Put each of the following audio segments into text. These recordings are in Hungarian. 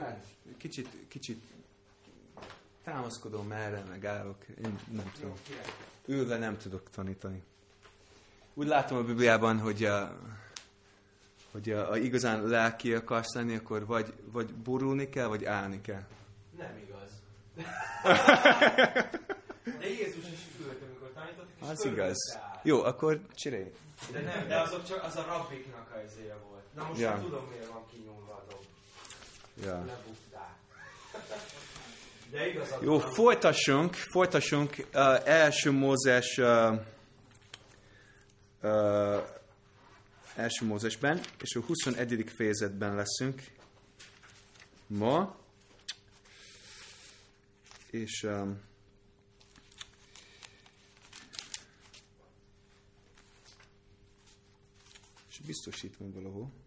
Hát, kicsit, kicsit támaszkodom erre, meg állok. Én nem tudom. Ülve nem tudok tanítani. Úgy látom a Bibliában, hogy a, hogy a, a igazán lelki akarsz lenni, akkor vagy, vagy borulni kell, vagy állni kell. Nem igaz. De Jézus is ült, amikor tanított, és Az igaz. Jó, akkor csinálj. De nem, de azok csak az a rabbiknak a izéje volt. Na most Ja. tudom, miért van kinyúlva a dob. Ja. Lebukták. De igazad Jó, folytassunk, folytassunk. Uh, első Mózes uh, uh, első Mózesben, és a 21. fejezetben leszünk ma. És um, és biztos itt van valahol.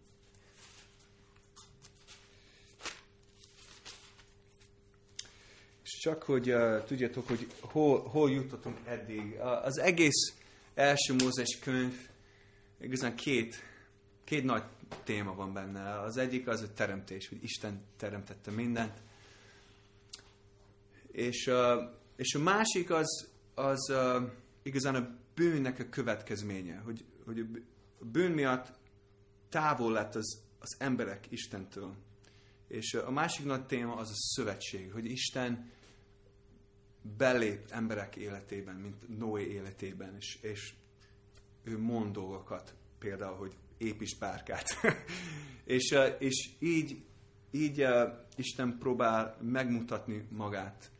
Csak hogy uh, tudjátok, hogy hol, hol jutottunk eddig. Az egész első Mózes könyv igazán két, két nagy téma van benne. Az egyik az a teremtés, hogy Isten teremtette mindent. És, uh, és a másik az, az uh, igazán a bűnnek a következménye, hogy, hogy a bű- a bűn miatt távol lett az, az emberek Istentől. És a másik nagy téma az a szövetség, hogy Isten belép emberek életében, mint Noé életében, és, és ő mond dolgokat, például, hogy építs bárkát. és, és így, így Isten próbál megmutatni magát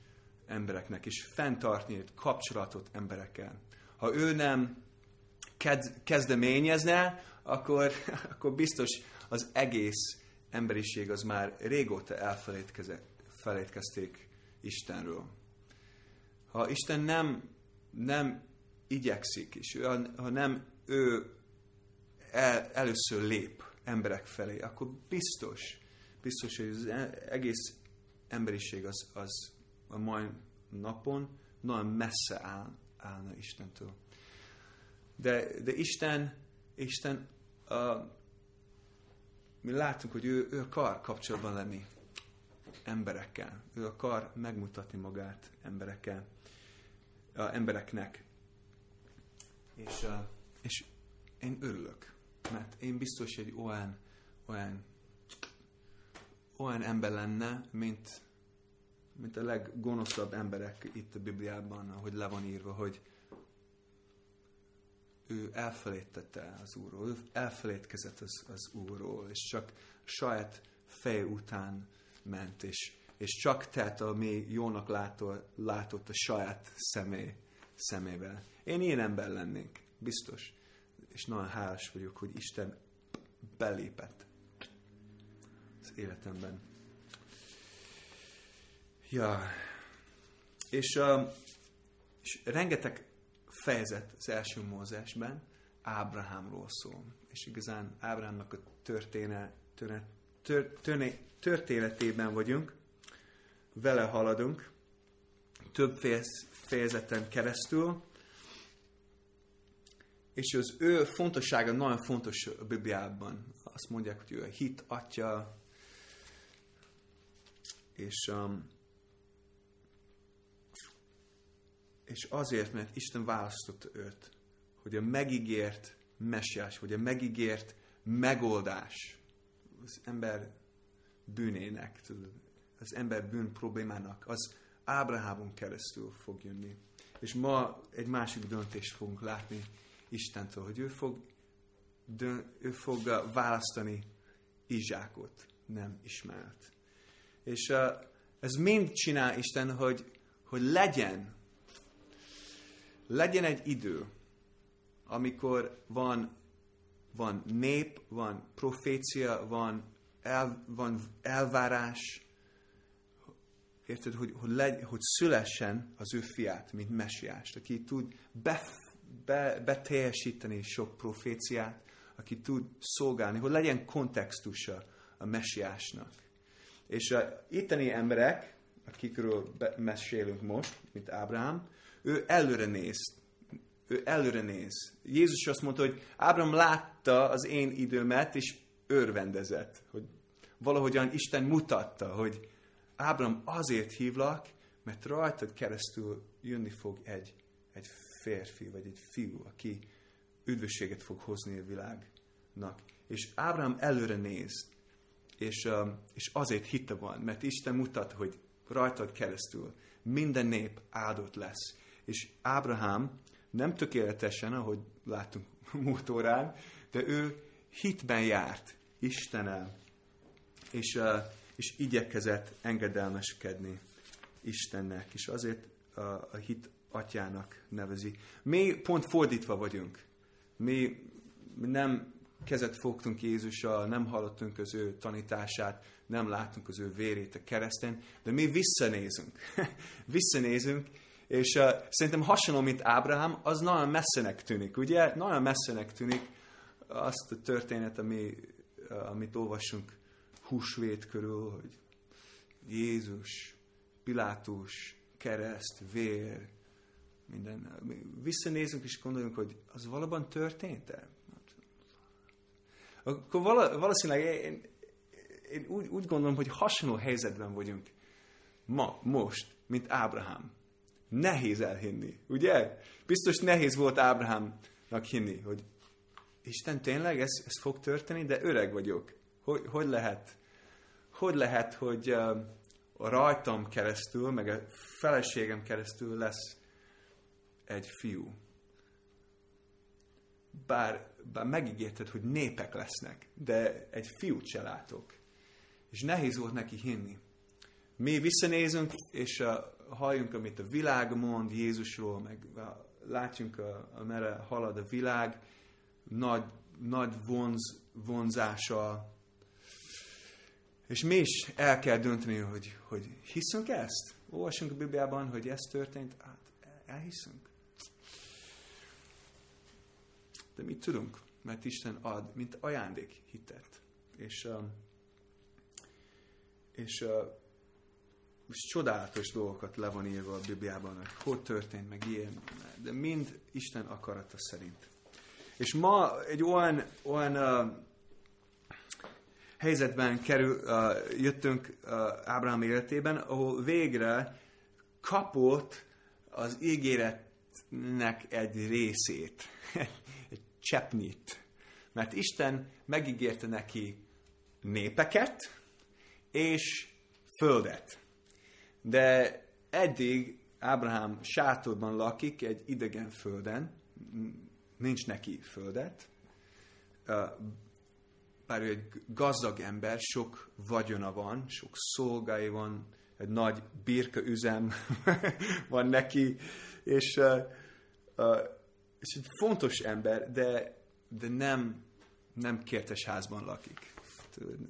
embereknek, és fenntartni egy kapcsolatot emberekkel. Ha ő nem kezdeményezne, akkor, akkor biztos az egész emberiség az már régóta elfelejtkeze- felejtkezték Istenről. Ha Isten nem, nem igyekszik, és ő, ha nem ő el, először lép emberek felé, akkor biztos, biztos, hogy az e- egész emberiség az, az a mai napon nagyon messze áll, állna Istentől. De, de Isten, Isten uh, mi látunk, hogy ő, ő akar kapcsolatban lenni emberekkel. Ő akar megmutatni magát emberekkel, uh, embereknek. És, és én örülök, mert én biztos, hogy olyan, olyan, olyan ember lenne, mint, mint a leggonoszabb emberek itt a Bibliában, ahogy le van írva, hogy ő elfelejtette az Úrról, ő elfelejtkezett az, az Úrról, és csak saját fej után ment, és, és csak tett, ami jónak látol, látott a saját személy, szemével. Én ilyen ember lennék, biztos. És nagyon hálás vagyok, hogy Isten belépett az életemben. Ja, és, és rengeteg fejezet az első Mózesben Ábrahámról szól. És igazán Ábrahámnak a történe, történe, történe, történetében vagyunk, vele haladunk, több fejez, fejezeten keresztül, és az ő fontossága nagyon fontos a Bibliában. Azt mondják, hogy ő a hit atya, és, um, és azért, mert Isten választotta őt, hogy a megígért mesiás, vagy a megígért megoldás az ember bűnének, tudod, az ember bűn problémának, az Ábrahámon keresztül fog jönni. És ma egy másik döntést fogunk látni Istentől, hogy ő fog, dön, ő fog választani Izsákot, nem Ismáelt. És uh, ez mind csinál Isten, hogy, hogy legyen, legyen egy idő, amikor van, van nép, van profécia, van, el, van elvárás, érted, hogy, hogy, legy, hogy szülessen az ő fiát, mint mesiást, aki tud be, be, beteljesíteni sok proféciát, aki tud szolgálni, hogy legyen kontextusa a mesiásnak. És a itteni emberek, akikről mesélünk most, mint Ábrahám, ő előre néz. Ő előre néz. Jézus azt mondta, hogy Ábrahám látta az én időmet, és örvendezett, hogy, valahogyan Isten mutatta, hogy Ábraham azért hívlak, mert rajtad keresztül jönni fog egy, egy férfi, vagy egy fiú, aki üdvösséget fog hozni a világnak. És Ábraham előre néz, és, és azért hitte van, mert Isten mutat, hogy rajtad keresztül minden nép áldott lesz. És Ábrahám nem tökéletesen, ahogy láttunk múlt órán, de ő hitben járt Istenel, és, és igyekezett engedelmeskedni Istennek, és azért a, a hit atyának nevezi. Mi pont fordítva vagyunk. Mi nem kezet fogtunk Jézussal, nem hallottunk az ő tanítását, nem láttunk az ő vérét a kereszten, de mi visszanézünk. visszanézünk, és uh, szerintem hasonló, mint Ábrahám, az nagyon messzenek tűnik, ugye? Nagyon messzenek tűnik azt a történet, ami, uh, amit olvasunk húsvét körül, hogy Jézus, Pilátus, kereszt, vér, minden. Visszanézünk és gondolunk, hogy az valóban történt-e? Akkor valószínűleg én, én úgy, úgy gondolom, hogy hasonló helyzetben vagyunk ma, most, mint Ábrahám. Nehéz elhinni, ugye? Biztos nehéz volt Ábrahámnak hinni, hogy Isten tényleg ez, ez fog történni, de öreg vagyok. Hogy, hogy lehet? Hogy lehet, hogy uh, rajtam keresztül, meg a feleségem keresztül lesz egy fiú? Bár, bár megígérted, hogy népek lesznek, de egy fiút se látok. És nehéz volt neki hinni. Mi visszanézünk, és uh, halljunk, amit a világ mond Jézusról, meg látjunk, uh, merre halad a világ, nagy, nagy vonz, vonzása, és mi is el kell dönteni, hogy, hogy hiszünk ezt? Olvasunk a Bibliában, hogy ez történt? Hát elhiszünk. De mit tudunk? Mert Isten ad, mint ajándék hitet. És, és, és csodálatos dolgokat le van írva a Bibliában, hogy hogy történt, meg ilyen, de mind Isten akarata szerint. És ma egy olyan, olyan uh, helyzetben kerül, uh, jöttünk uh, Ábrahám életében, ahol végre kapott az ígéretnek egy részét, egy cseppnyit. Mert Isten megígérte neki népeket és földet. De eddig Ábrahám sátorban lakik egy idegen földön, nincs neki földet, bár ő egy gazdag ember, sok vagyona van, sok szolgái van, egy nagy birka üzem van neki, és, és egy fontos ember, de, de nem, nem kértes házban lakik.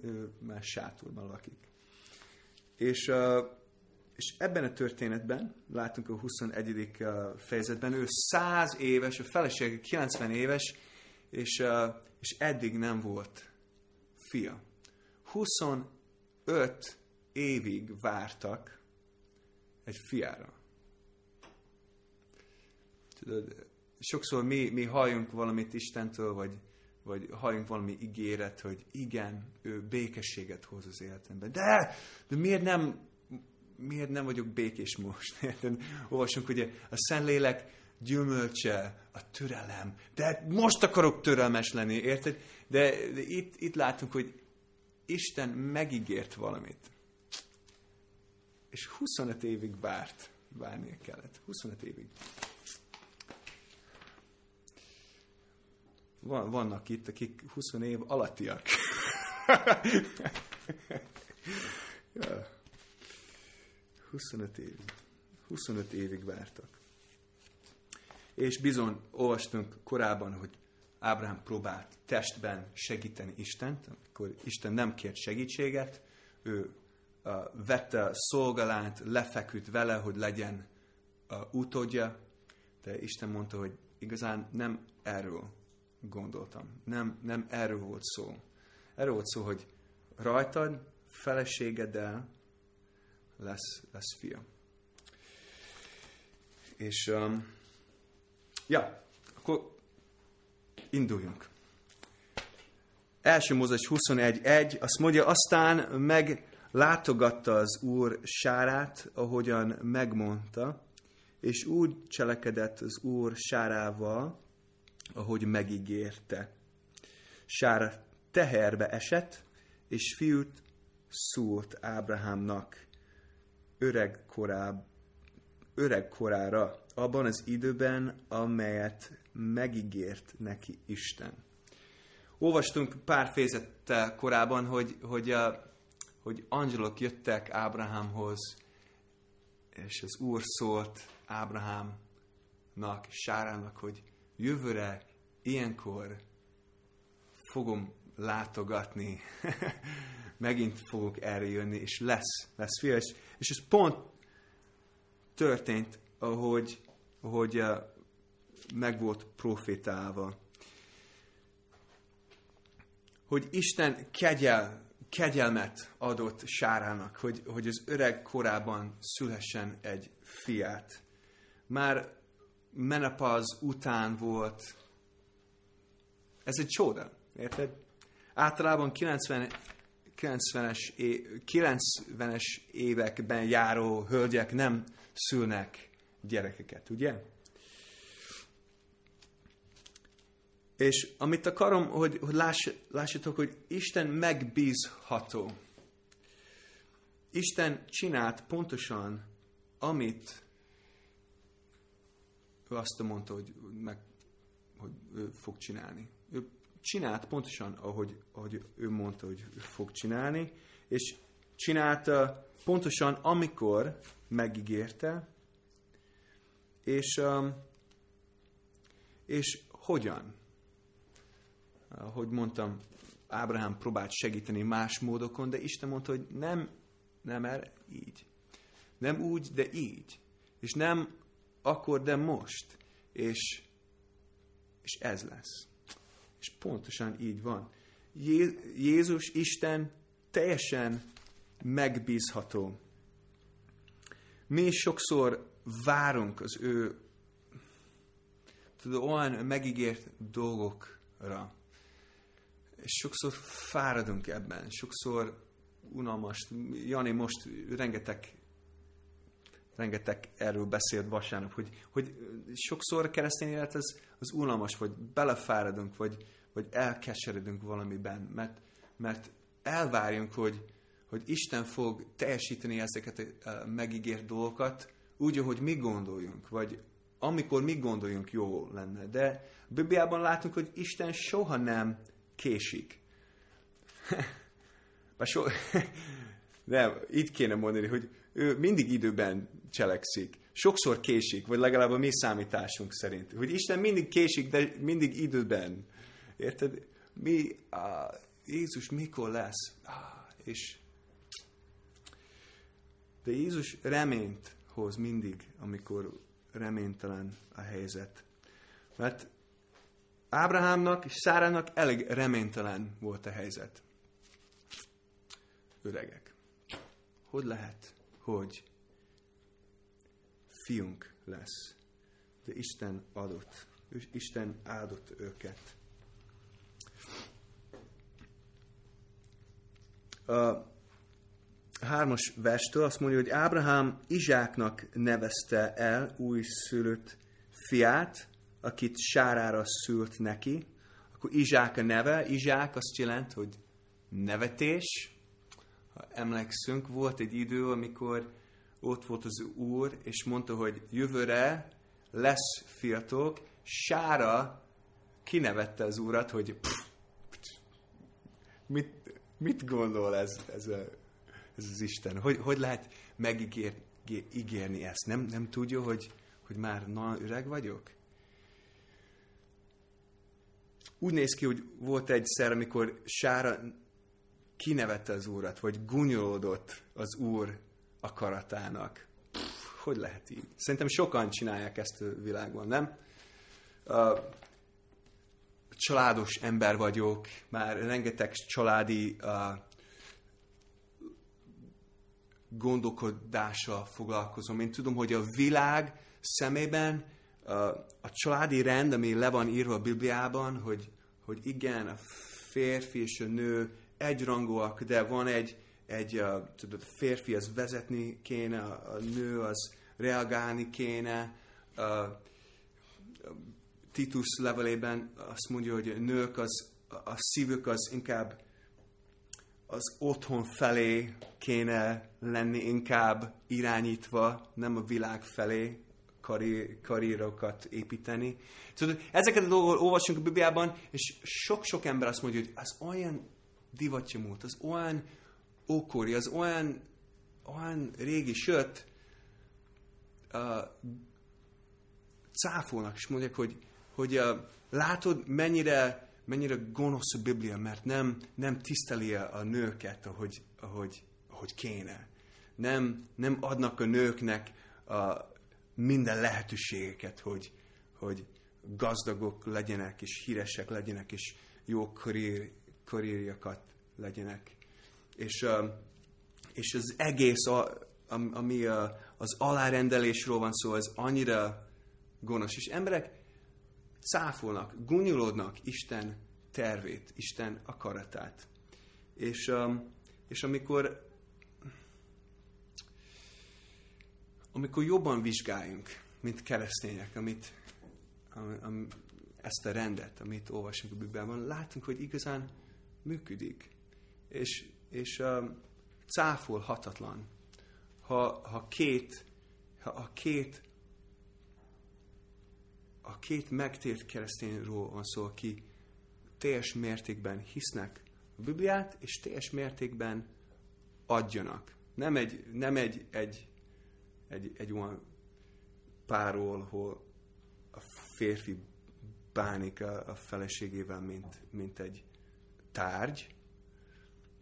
Ő már sátorban lakik. És, és ebben a történetben, látunk a 21. fejezetben, ő 100 éves, a felesége 90 éves, és, és eddig nem volt fia. 25 évig vártak egy fiára. Tudod, sokszor mi, mi halljunk valamit Istentől, vagy, vagy halljunk valami ígéret, hogy igen, ő békességet hoz az életembe. De, de miért nem, miért nem vagyok békés most? Olvasunk, hogy a Szentlélek gyümölcse, a türelem. De most akarok türelmes lenni, érted? De, de itt, itt látunk, hogy Isten megígért valamit. És 25 évig várt, várnia kellett. 25 évig. Van, vannak itt, akik 20 év alattiak. ja. 25 évig. 25 évig vártak. És bizony olvastunk korábban, hogy Ábrahám próbált testben segíteni Istent, akkor Isten nem kért segítséget, ő uh, vette a szolgalánt, lefeküdt vele, hogy legyen uh, utódja, de Isten mondta, hogy igazán nem erről gondoltam, nem, nem erről volt szó. Erről volt szó, hogy rajtad, feleségeddel lesz, lesz fia. És um, ja, akkor induljunk. első Mózes 21.1 azt mondja, aztán meglátogatta az Úr sárát, ahogyan megmondta, és úgy cselekedett az Úr sárával, ahogy megígérte. Sár teherbe esett, és fiút szúrt Ábrahámnak öreg, koráb, öreg korára, abban az időben, amelyet megígért neki Isten. Olvastunk pár fejezettel korábban, hogy, hogy, a, hogy angyalok jöttek Ábrahámhoz, és az Úr szólt Ábrahámnak, Sárának, hogy jövőre ilyenkor fogom látogatni, megint fogok erre jönni, és lesz, lesz fia. És, és ez pont történt, ahogy, ahogy uh, meg volt profétálva. Hogy Isten kegyel, kegyelmet adott Sárának, hogy, hogy az öreg korában szülessen egy fiát. Már menopaz után volt. Ez egy csoda, érted? Általában 90, 90-es, 90-es években járó hölgyek nem szülnek gyerekeket, ugye? És amit akarom, hogy, hogy láss, lássátok, hogy Isten megbízható. Isten csinált pontosan, amit ő azt mondta, hogy, meg, hogy ő fog csinálni. Ő csinált pontosan, ahogy, ahogy ő mondta, hogy fog csinálni, és csinálta pontosan, amikor megígérte, és, um, és hogyan. Ahogy mondtam, Ábrahám próbált segíteni más módokon, de Isten mondta, hogy nem, nem erre, így. Nem úgy, de így. És nem akkor, de most. És, és ez lesz. És pontosan így van. Jé- Jézus, Isten teljesen megbízható. Mi sokszor várunk az ő tudod, olyan megígért dolgokra. És sokszor fáradunk ebben, sokszor unalmas. Jani most rengeteg rengeteg erről beszélt vasárnap, hogy, hogy sokszor keresztény élet az, az unalmas, vagy belefáradunk, vagy, vagy elkeseredünk valamiben, mert, mert elvárjunk, hogy, hogy Isten fog teljesíteni ezeket a megígért dolgokat, úgy, ahogy mi gondoljunk, vagy amikor mi gondoljunk jó lenne. De Bibliában látunk, hogy Isten soha nem késik. so, nem, itt kéne mondani, hogy ő mindig időben cselekszik. Sokszor késik, vagy legalább a mi számításunk szerint. Hogy Isten mindig késik, de mindig időben. Érted? Mi, á, Jézus mikor lesz? Á, és de Jézus reményt hoz mindig, amikor reménytelen a helyzet. Mert Ábrahámnak és Szárának elég reménytelen volt a helyzet. Öregek. Hogy lehet, hogy fiunk lesz. De Isten adott. Isten áldott őket. A hármas verstől azt mondja, hogy Ábrahám Izsáknak nevezte el új szülött fiát, akit Sárára szült neki. Akkor Izsák a neve. Izsák azt jelent, hogy nevetés. Ha emlékszünk, volt egy idő, amikor ott volt az Úr, és mondta, hogy jövőre lesz fiatok, Sára kinevette az Úrat, hogy pff, mit, mit gondol ez, ez, a, ez az Isten? Hogy, hogy lehet megígérni ezt? Nem, nem tudja, hogy, hogy már na, öreg vagyok? Úgy néz ki, hogy volt egyszer, amikor Sára kinevette az Úrat, vagy gunyolódott az Úr akaratának. Pff, hogy lehet így? Szerintem sokan csinálják ezt a világban, nem? Uh, családos ember vagyok, már rengeteg családi uh, gondolkodással foglalkozom. Én tudom, hogy a világ szemében uh, a családi rend, ami le van írva a Bibliában, hogy, hogy igen, a férfi és a nő egyrangúak, de van egy, egy uh, tudod, a férfi az vezetni kéne, a nő az reagálni kéne. Uh, Titus levelében azt mondja, hogy a nők az, a szívük az inkább az otthon felé kéne lenni inkább irányítva, nem a világ felé karri, karrierokat építeni. Szóval ezeket a dolgokat olvasunk a Bibliában, és sok-sok ember azt mondja, hogy az olyan divatja múlt, az olyan ókori, az olyan, olyan régi, sőt, uh, cáfolnak, és mondják, hogy, hogy uh, látod, mennyire, mennyire gonosz a Biblia, mert nem, nem tiszteli a nőket, ahogy, ahogy, ahogy kéne. Nem, nem adnak a nőknek a, minden lehetőségeket, hogy, hogy gazdagok legyenek, és híresek legyenek, és jó karrier, karrierjakat legyenek. És, és az egész, ami az alárendelésről van szó, ez annyira gonosz. És emberek cáfolnak, gúnyolódnak Isten tervét, Isten akaratát. És, és amikor amikor jobban vizsgáljunk, mint keresztények, amit, am, am, ezt a rendet, amit olvasunk a Bibliában, látunk, hogy igazán működik. És, és uh, cáfolhatatlan. Ha, ha két, ha a két a két megtért keresztényről van szó, aki teljes mértékben hisznek a Bibliát, és teljes mértékben adjanak. Nem egy, nem egy, egy egy, egy olyan párról, hol a férfi bánik a, a feleségével, mint, mint egy tárgy,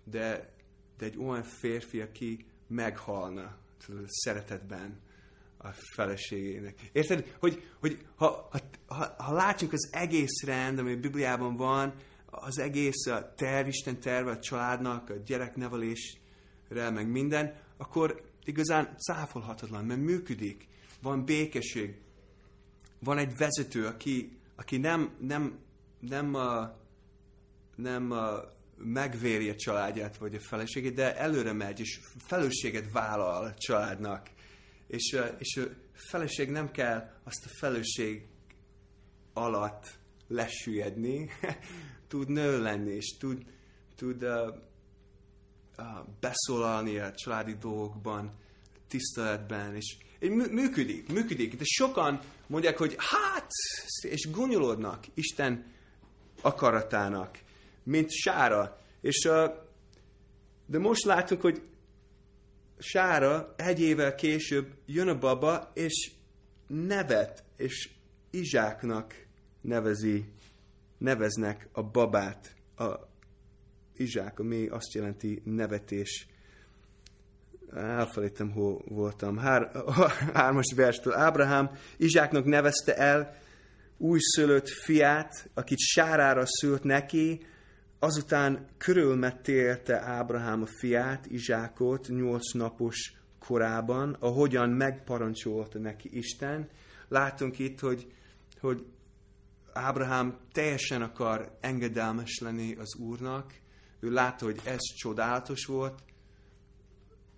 de, de egy olyan férfi, aki meghalna tudod, szeretetben a feleségének. Érted? Hogy, hogy ha, ha, ha, látjuk az egész rend, ami a Bibliában van, az egész a terv, Isten terve a családnak, a gyereknevelésre, meg minden, akkor igazán cáfolhatatlan, mert működik. Van békesség. Van egy vezető, aki, aki nem, nem, nem, a, nem a, megvéri a családját vagy a feleségét, de előre megy, és felelősséget vállal a családnak. És, és a feleség nem kell azt a felelősség alatt lesüllyedni, tud nő lenni, és tud, tud uh, beszólalni a családi dolgokban, tiszteletben, és, és működik, működik. De sokan mondják, hogy hát, és gonyolódnak Isten akaratának, mint sára. És, de most látunk, hogy sára egy évvel később jön a baba, és nevet, és Izsáknak nevezi, neveznek a babát, a Izsák, ami azt jelenti nevetés. Elfelejtem, hol voltam. Hár, hármas verstől. Ábrahám Izsáknak nevezte el újszülött fiát, akit sárára szült neki, azután körülmettélte Ábrahám a fiát, Izsákot, nyolc napos korában, ahogyan megparancsolta neki Isten. Látunk itt, hogy, hogy Ábrahám teljesen akar engedelmes lenni az Úrnak, ő látta, hogy ez csodálatos volt,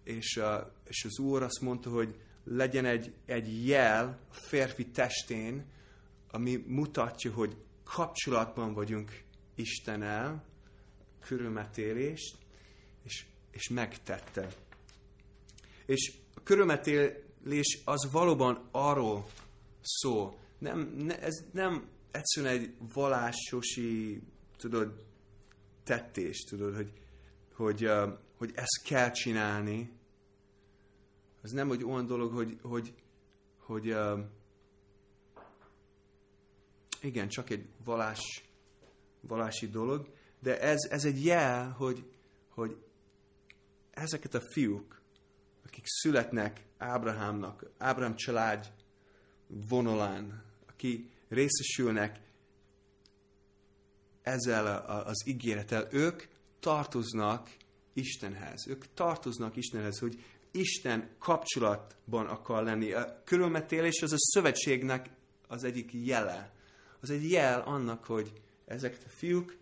és, a, és az Úr azt mondta, hogy legyen egy, egy jel a férfi testén, ami mutatja, hogy kapcsolatban vagyunk Istennel, körülmetélést, és, és megtette. És a körülmetélés az valóban arról szó. Nem, ne, ez nem egyszerűen egy vallásosi, tudod, tettés, tudod, hogy, hogy, hogy ezt kell csinálni. Az nem hogy olyan dolog, hogy, hogy, hogy igen, csak egy valás, valási dolog, de ez, ez egy jel, hogy, hogy ezeket a fiúk, akik születnek Ábrahámnak, Ábrahám család vonalán, aki részesülnek ezzel az ígérettel, ők tartoznak Istenhez. Ők tartoznak Istenhez, hogy Isten kapcsolatban akar lenni. A körülmetélés az a szövetségnek az egyik jele. Az egy jel annak, hogy ezek a fiúk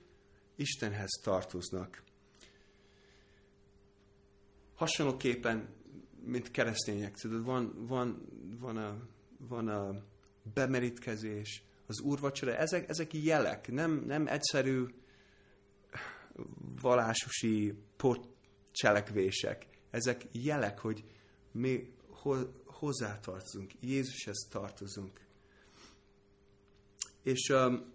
Istenhez tartoznak. Hasonlóképpen, mint keresztények, tudod, van, van, van, a, van a bemerítkezés, az úrvacsora, ezek, ezek jelek, nem, nem egyszerű valásosi cselekvések. Ezek jelek, hogy mi hozzátartozunk, Jézushez tartozunk. És um,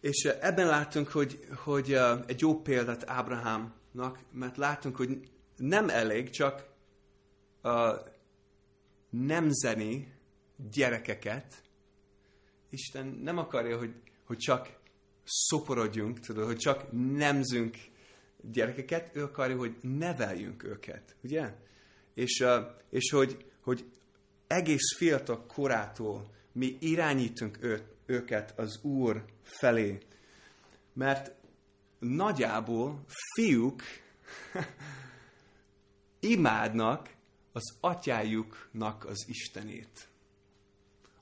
és ebben látunk, hogy, hogy uh, egy jó példát Ábrahámnak, mert látunk, hogy nem elég csak uh, nemzeni gyerekeket. Isten nem akarja, hogy, hogy csak szoporodjunk, tudod, hogy csak nemzünk gyerekeket, ő akarja, hogy neveljünk őket, ugye? És, és hogy, hogy egész fiatal korától mi irányítunk ő, őket az Úr felé. Mert nagyjából fiúk imádnak az atyájuknak az Istenét.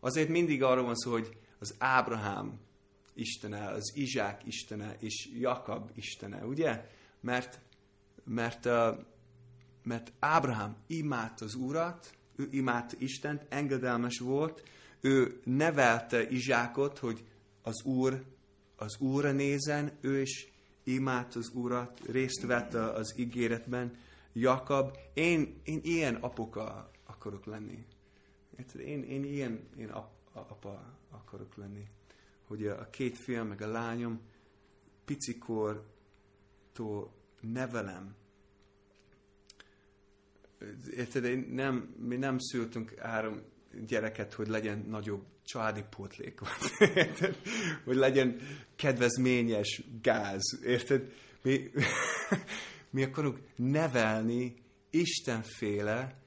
Azért mindig arról van szó, hogy az Ábrahám Istene, az Izsák Istene és Jakab Istene, ugye? Mert, mert, mert Ábrahám imádta az Urat, ő imádta Istent, engedelmes volt, ő nevelte Izsákot, hogy az Úr, az Úrra nézen, ő is imádta az Urat, részt vett az ígéretben, Jakab, én, én ilyen apuka akarok lenni. Én, én ilyen én ap, apa akarok lenni. Hogy a, a két fiam, meg a lányom picikortól nevelem. Érted, én nem, mi nem szültünk három gyereket, hogy legyen nagyobb családi pótlék, hogy legyen kedvezményes gáz, érted? Mi, mi akarunk nevelni Istenféle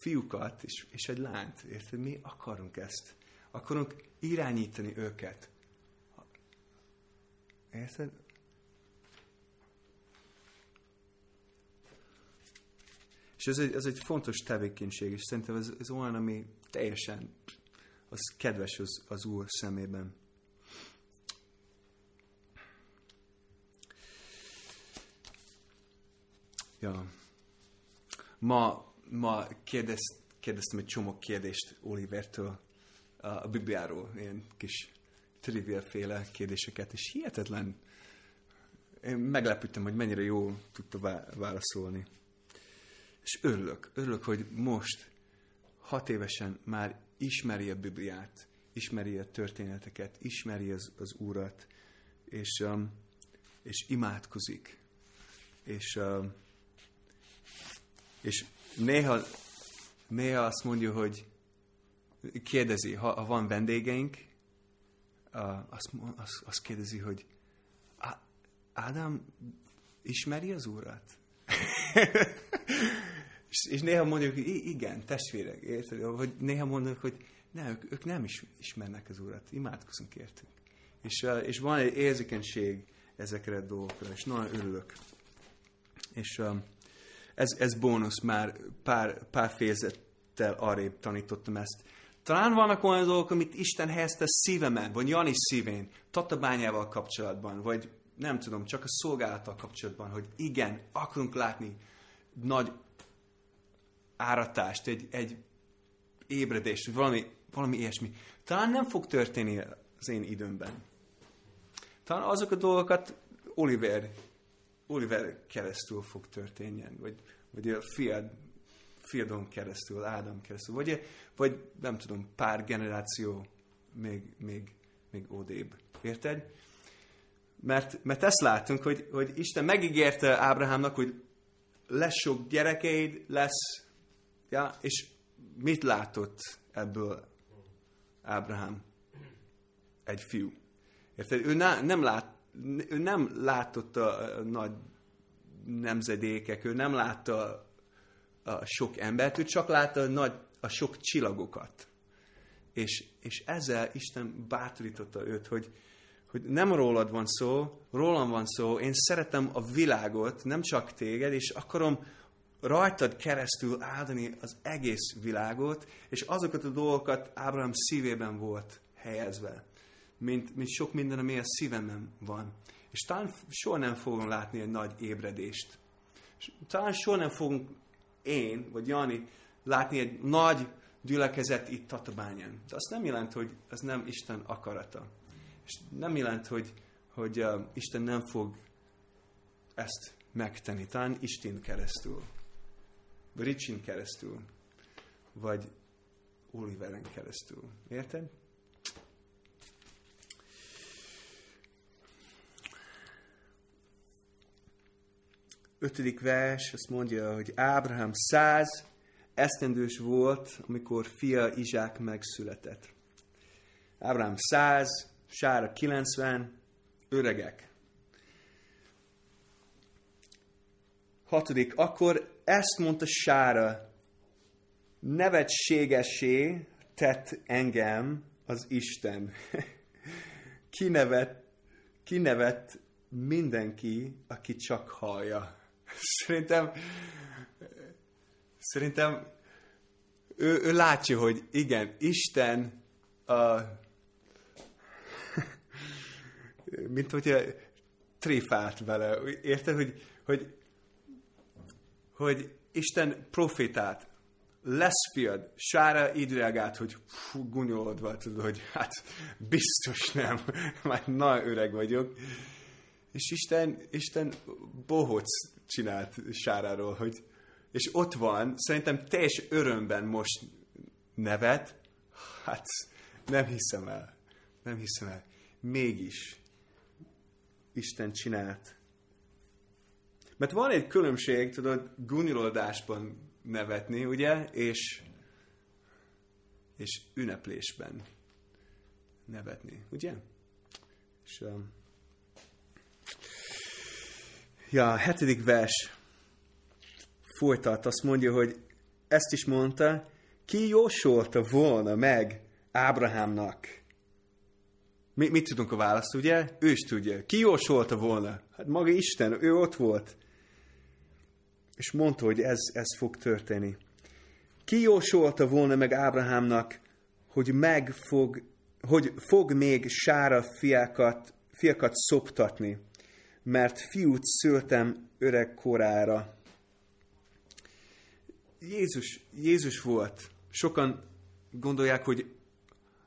fiúkat és, és egy lányt, érted? Mi akarunk ezt. Akarunk irányítani őket. Érted? És ez egy, ez egy fontos tevékenység, és szerintem ez, ez olyan, ami teljesen az kedves az, az Úr szemében. Ja. Ma, ma kérdez, kérdeztem egy csomó kérdést Olivertől a Bibliáról, ilyen kis trivial-féle kérdéseket, és hihetetlen. Én meglepődtem, hogy mennyire jól tudta válaszolni. És örülök, örülök, hogy most, hat évesen már ismeri a Bibliát, ismeri a történeteket, ismeri az, az Úrat, és, um, és imádkozik. És, um, és néha, néha azt mondja, hogy kérdezi, ha, ha van vendégeink, uh, azt, azt, azt kérdezi, hogy Ádám ismeri az Úrat? és, és néha mondjuk, igen, testvérek, érted? Vagy néha mondjuk, hogy ne, ők, ők nem is ismernek az Úrat, imádkozunk értük. És, és van egy érzékenység ezekre a dolgokra, és nagyon örülök. És ez, ez bónusz, már pár, pár fejezettel arrébb tanítottam ezt. Talán vannak olyan dolgok, amit Isten helyezte szívemen, vagy Jani szívén, tatabányával kapcsolatban, vagy nem tudom, csak a szolgálattal kapcsolatban, hogy igen, akarunk látni nagy áratást, egy, egy ébredést, valami, valami ilyesmi. Talán nem fog történni az én időmben. Talán azok a dolgokat Oliver, Oliver keresztül fog történni, vagy, vagy a fiad, fiadon keresztül, Ádám keresztül, vagy, vagy nem tudom, pár generáció még, még, még odébb. Érted? Mert, mert ezt látunk, hogy, hogy Isten megígérte Ábrahámnak, hogy lesz sok gyerekeid, lesz, ja, és mit látott ebből Ábrahám? Egy fiú. Érted? Ő ne, nem, lát, ő nem látott a, nagy nemzedékek, ő nem látta a sok embert, ő csak látta a, nagy, a sok csillagokat. És, és ezzel Isten bátorította őt, hogy, hogy nem rólad van szó, rólam van szó, én szeretem a világot, nem csak téged, és akarom rajtad keresztül áldani az egész világot, és azokat a dolgokat Ábrahám szívében volt helyezve, mint, mint sok minden, ami a szívemben van. És talán soha nem fogom látni egy nagy ébredést. És talán soha nem fogunk én, vagy Jani látni egy nagy gyülekezet itt Tatabányán. De azt nem jelent, hogy ez nem Isten akarata. És nem jelent, hogy, hogy uh, Isten nem fog ezt megtenni. Talán Isten keresztül. Vagy Ricsin keresztül. Vagy Oliveren keresztül. Érted? Ötödik vers azt mondja, hogy Ábrahám száz esztendős volt, amikor fia Izsák megszületett. Ábrahám száz, Sára 90, öregek. Hatodik, akkor ezt mondta Sára, nevetségesé tett engem az Isten. kinevet, kinevet mindenki, aki csak hallja. Szerintem, szerintem ő, ő látja, hogy igen, Isten a, mint hogyha tréfált vele. Érted, hogy, hogy, hogy Isten profétát, lesz fiad, Sára így reagált, hogy fú, gunyolodva, tudod, hogy hát biztos nem, már nagyon öreg vagyok. És Isten, Isten bohóc csinált Sáráról, hogy és ott van, szerintem teljes örömben most nevet, hát nem hiszem el. Nem hiszem el. Mégis Isten csinált. Mert van egy különbség, tudod, gunyolódásban nevetni, ugye, és, és ünneplésben nevetni, ugye? És, um, ja, a hetedik vers folytat, azt mondja, hogy ezt is mondta, ki jósolta volna meg Ábrahámnak? Mi, mit tudunk a választ, ugye? Ő is tudja. Ki jósolta volna? Hát maga Isten, ő ott volt. És mondta, hogy ez, ez fog történni. Ki jósolta volna meg Ábrahámnak, hogy meg fog, hogy fog még sára fiakat, fiakat szoptatni, mert fiút szültem öreg korára. Jézus, Jézus volt. Sokan gondolják, hogy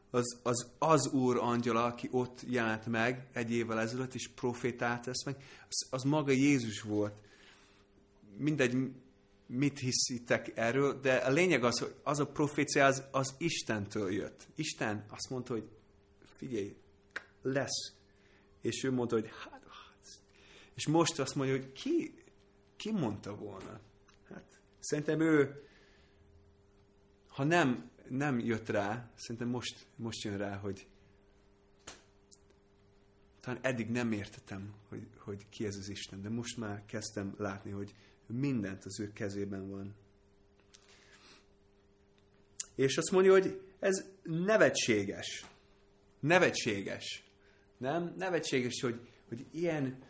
az, az az Úr angyala, aki ott jelent meg egy évvel ezelőtt, és profétát tesz meg, az, az maga Jézus volt. Mindegy, mit hiszitek erről, de a lényeg az, hogy az a profécia az, az Istentől jött. Isten azt mondta, hogy figyelj, lesz. És ő mondta, hogy hát, hát. És most azt mondja, hogy ki, ki mondta volna? Szerintem ő, ha nem, nem jött rá, szerintem most, most jön rá, hogy talán eddig nem értettem, hogy, hogy ki ez az Isten, de most már kezdtem látni, hogy mindent az ő kezében van. És azt mondja, hogy ez nevetséges. Nevetséges. Nem? Nevetséges, hogy, hogy ilyen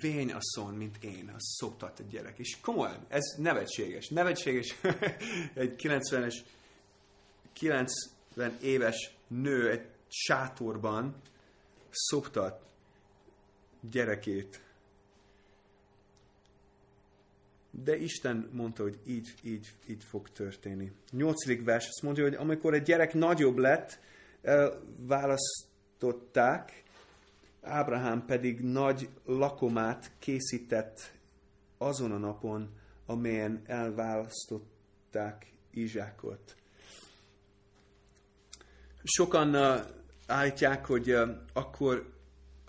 vényasszony, mint én, az szoptat a gyerek. És komolyan, ez nevetséges. Nevetséges egy 90-es, 90 éves nő egy sátorban szoptat gyerekét. De Isten mondta, hogy így, így, így fog történni. Nyolcadik vers azt mondja, hogy amikor egy gyerek nagyobb lett, választották, Ábrahám pedig nagy lakomát készített azon a napon, amelyen elválasztották Izsákot. Sokan uh, állítják, hogy uh, akkor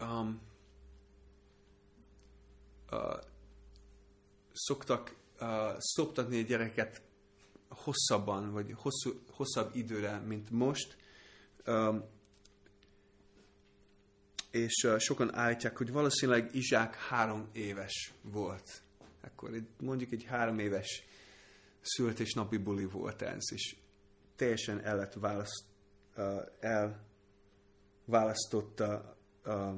um, uh, szoktak uh, szoptatni a gyereket hosszabban, vagy hosszú, hosszabb időre, mint most. Um, és uh, sokan állítják, hogy valószínűleg Izsák három éves volt. Akkor mondjuk egy három éves születésnapi buli volt ez, és teljesen el lett választ, uh, elválasztotta uh,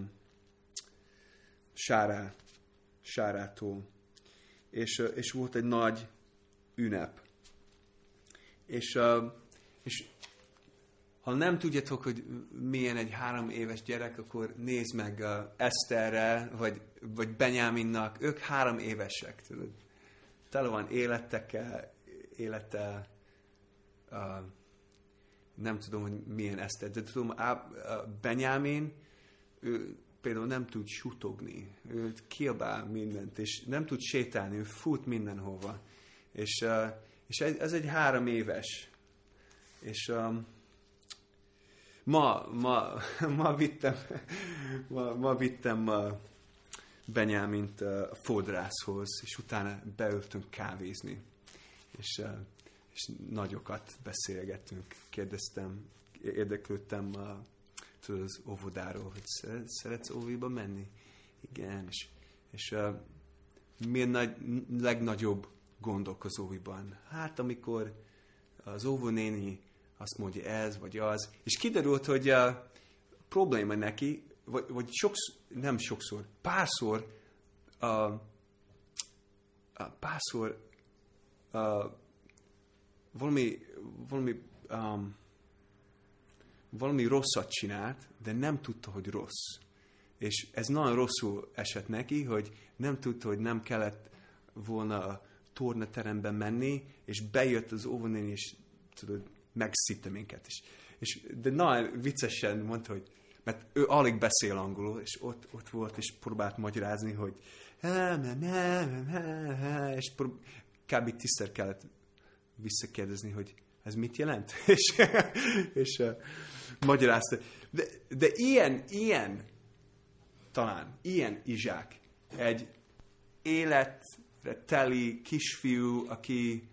Sárá, Sárától. És, és volt egy nagy ünnep. És, és ha nem tudjátok, hogy milyen egy három éves gyerek, akkor nézd meg uh, Eszterre, vagy, vagy Benyáminnak, ők három évesek, tudod. Tele van életekkel, élettel, uh, nem tudom, hogy milyen Eszter, de tudom, Benyámin, például nem tud sutogni, ő kiabál mindent, és nem tud sétálni, ő fut mindenhova. És, uh, és ez egy három éves. És um, ma, ma, ma vittem, ma, ma vittem a Benyámint a fodrászhoz, és utána beöltünk kávézni. És, és nagyokat beszélgettünk. Kérdeztem, érdeklődtem a, tudod, az óvodáról, hogy szeretsz, óviba menni? Igen, és, és uh, mi a nagy, legnagyobb gondok az óviban? Hát, amikor az óvónéni azt mondja ez, vagy az. És kiderült, hogy a probléma neki, vagy, vagy sokszor, nem sokszor, párszor, a, a párszor a, valami, valami, um, valami rosszat csinált, de nem tudta, hogy rossz. És ez nagyon rosszul esett neki, hogy nem tudta, hogy nem kellett volna a tornateremben menni, és bejött az óvónéni, és tudod, megszitte minket. És, és, de nagyon viccesen mondta, hogy mert ő alig beszél angolul, és ott, ott volt, és próbált magyarázni, hogy és kb. tízszer kellett visszakérdezni, hogy ez mit jelent? és és uh, magyarázta. De, de ilyen, ilyen, talán, ilyen izsák, egy életre teli kisfiú, aki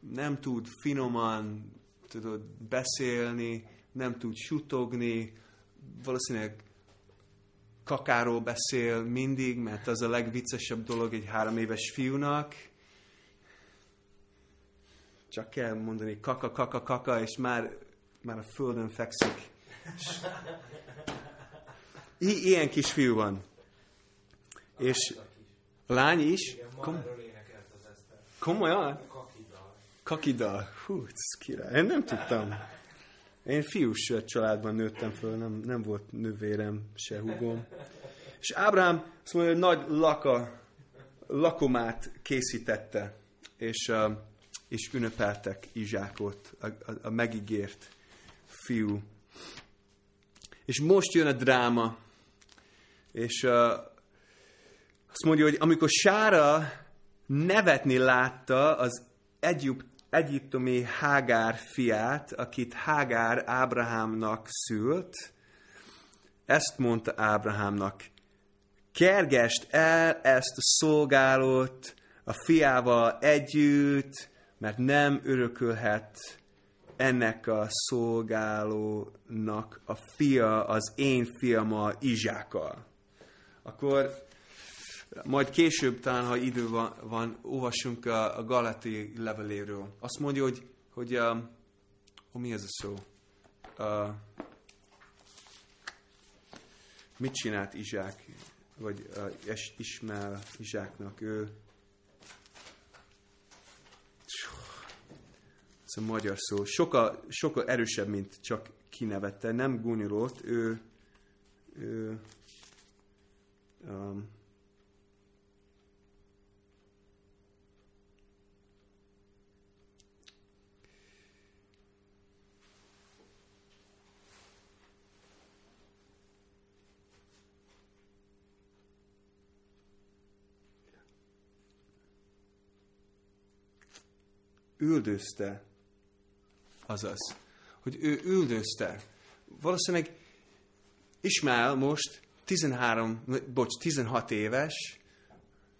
nem tud finoman tudod, beszélni, nem tud sutogni, valószínűleg kakáról beszél mindig, mert az a legviccesebb dolog egy három éves fiúnak. Csak kell mondani kaka, kaka, kaka, és már, már a földön fekszik. I- ilyen kis fiú van. És a lány is. Kom- komolyan? Kakidal. Hú, ez király. Én nem tudtam. Én fiús családban nőttem föl, nem, nem volt nővérem, se hugom. És Ábrám azt mondja, hogy nagy laka, lakomát készítette, és, uh, és ünnepeltek Izsákot, a, a, a megígért fiú. És most jön a dráma, és uh, azt mondja, hogy amikor Sára nevetni látta az Együtt, egyiptomi Hágár fiát, akit Hágár Ábrahámnak szült, ezt mondta Ábrahámnak, kergest el ezt a szolgálót a fiával együtt, mert nem örökölhet ennek a szolgálónak a fia az én fiammal, Izsákkal. Akkor majd később, talán, ha idő van, van olvassunk a, a Galati leveléről. Azt mondja, hogy, hogy uh, oh, mi ez a szó? Uh, mit csinált Izsák? Vagy uh, Ismel Izsáknak? Ő ez a magyar szó. Sokkal, sokkal erősebb, mint csak kinevette. Nem gúnyolott, ő, ő um, üldözte. Azaz, hogy ő üldözte. Valószínűleg Ismál most 13, bocs, 16 éves,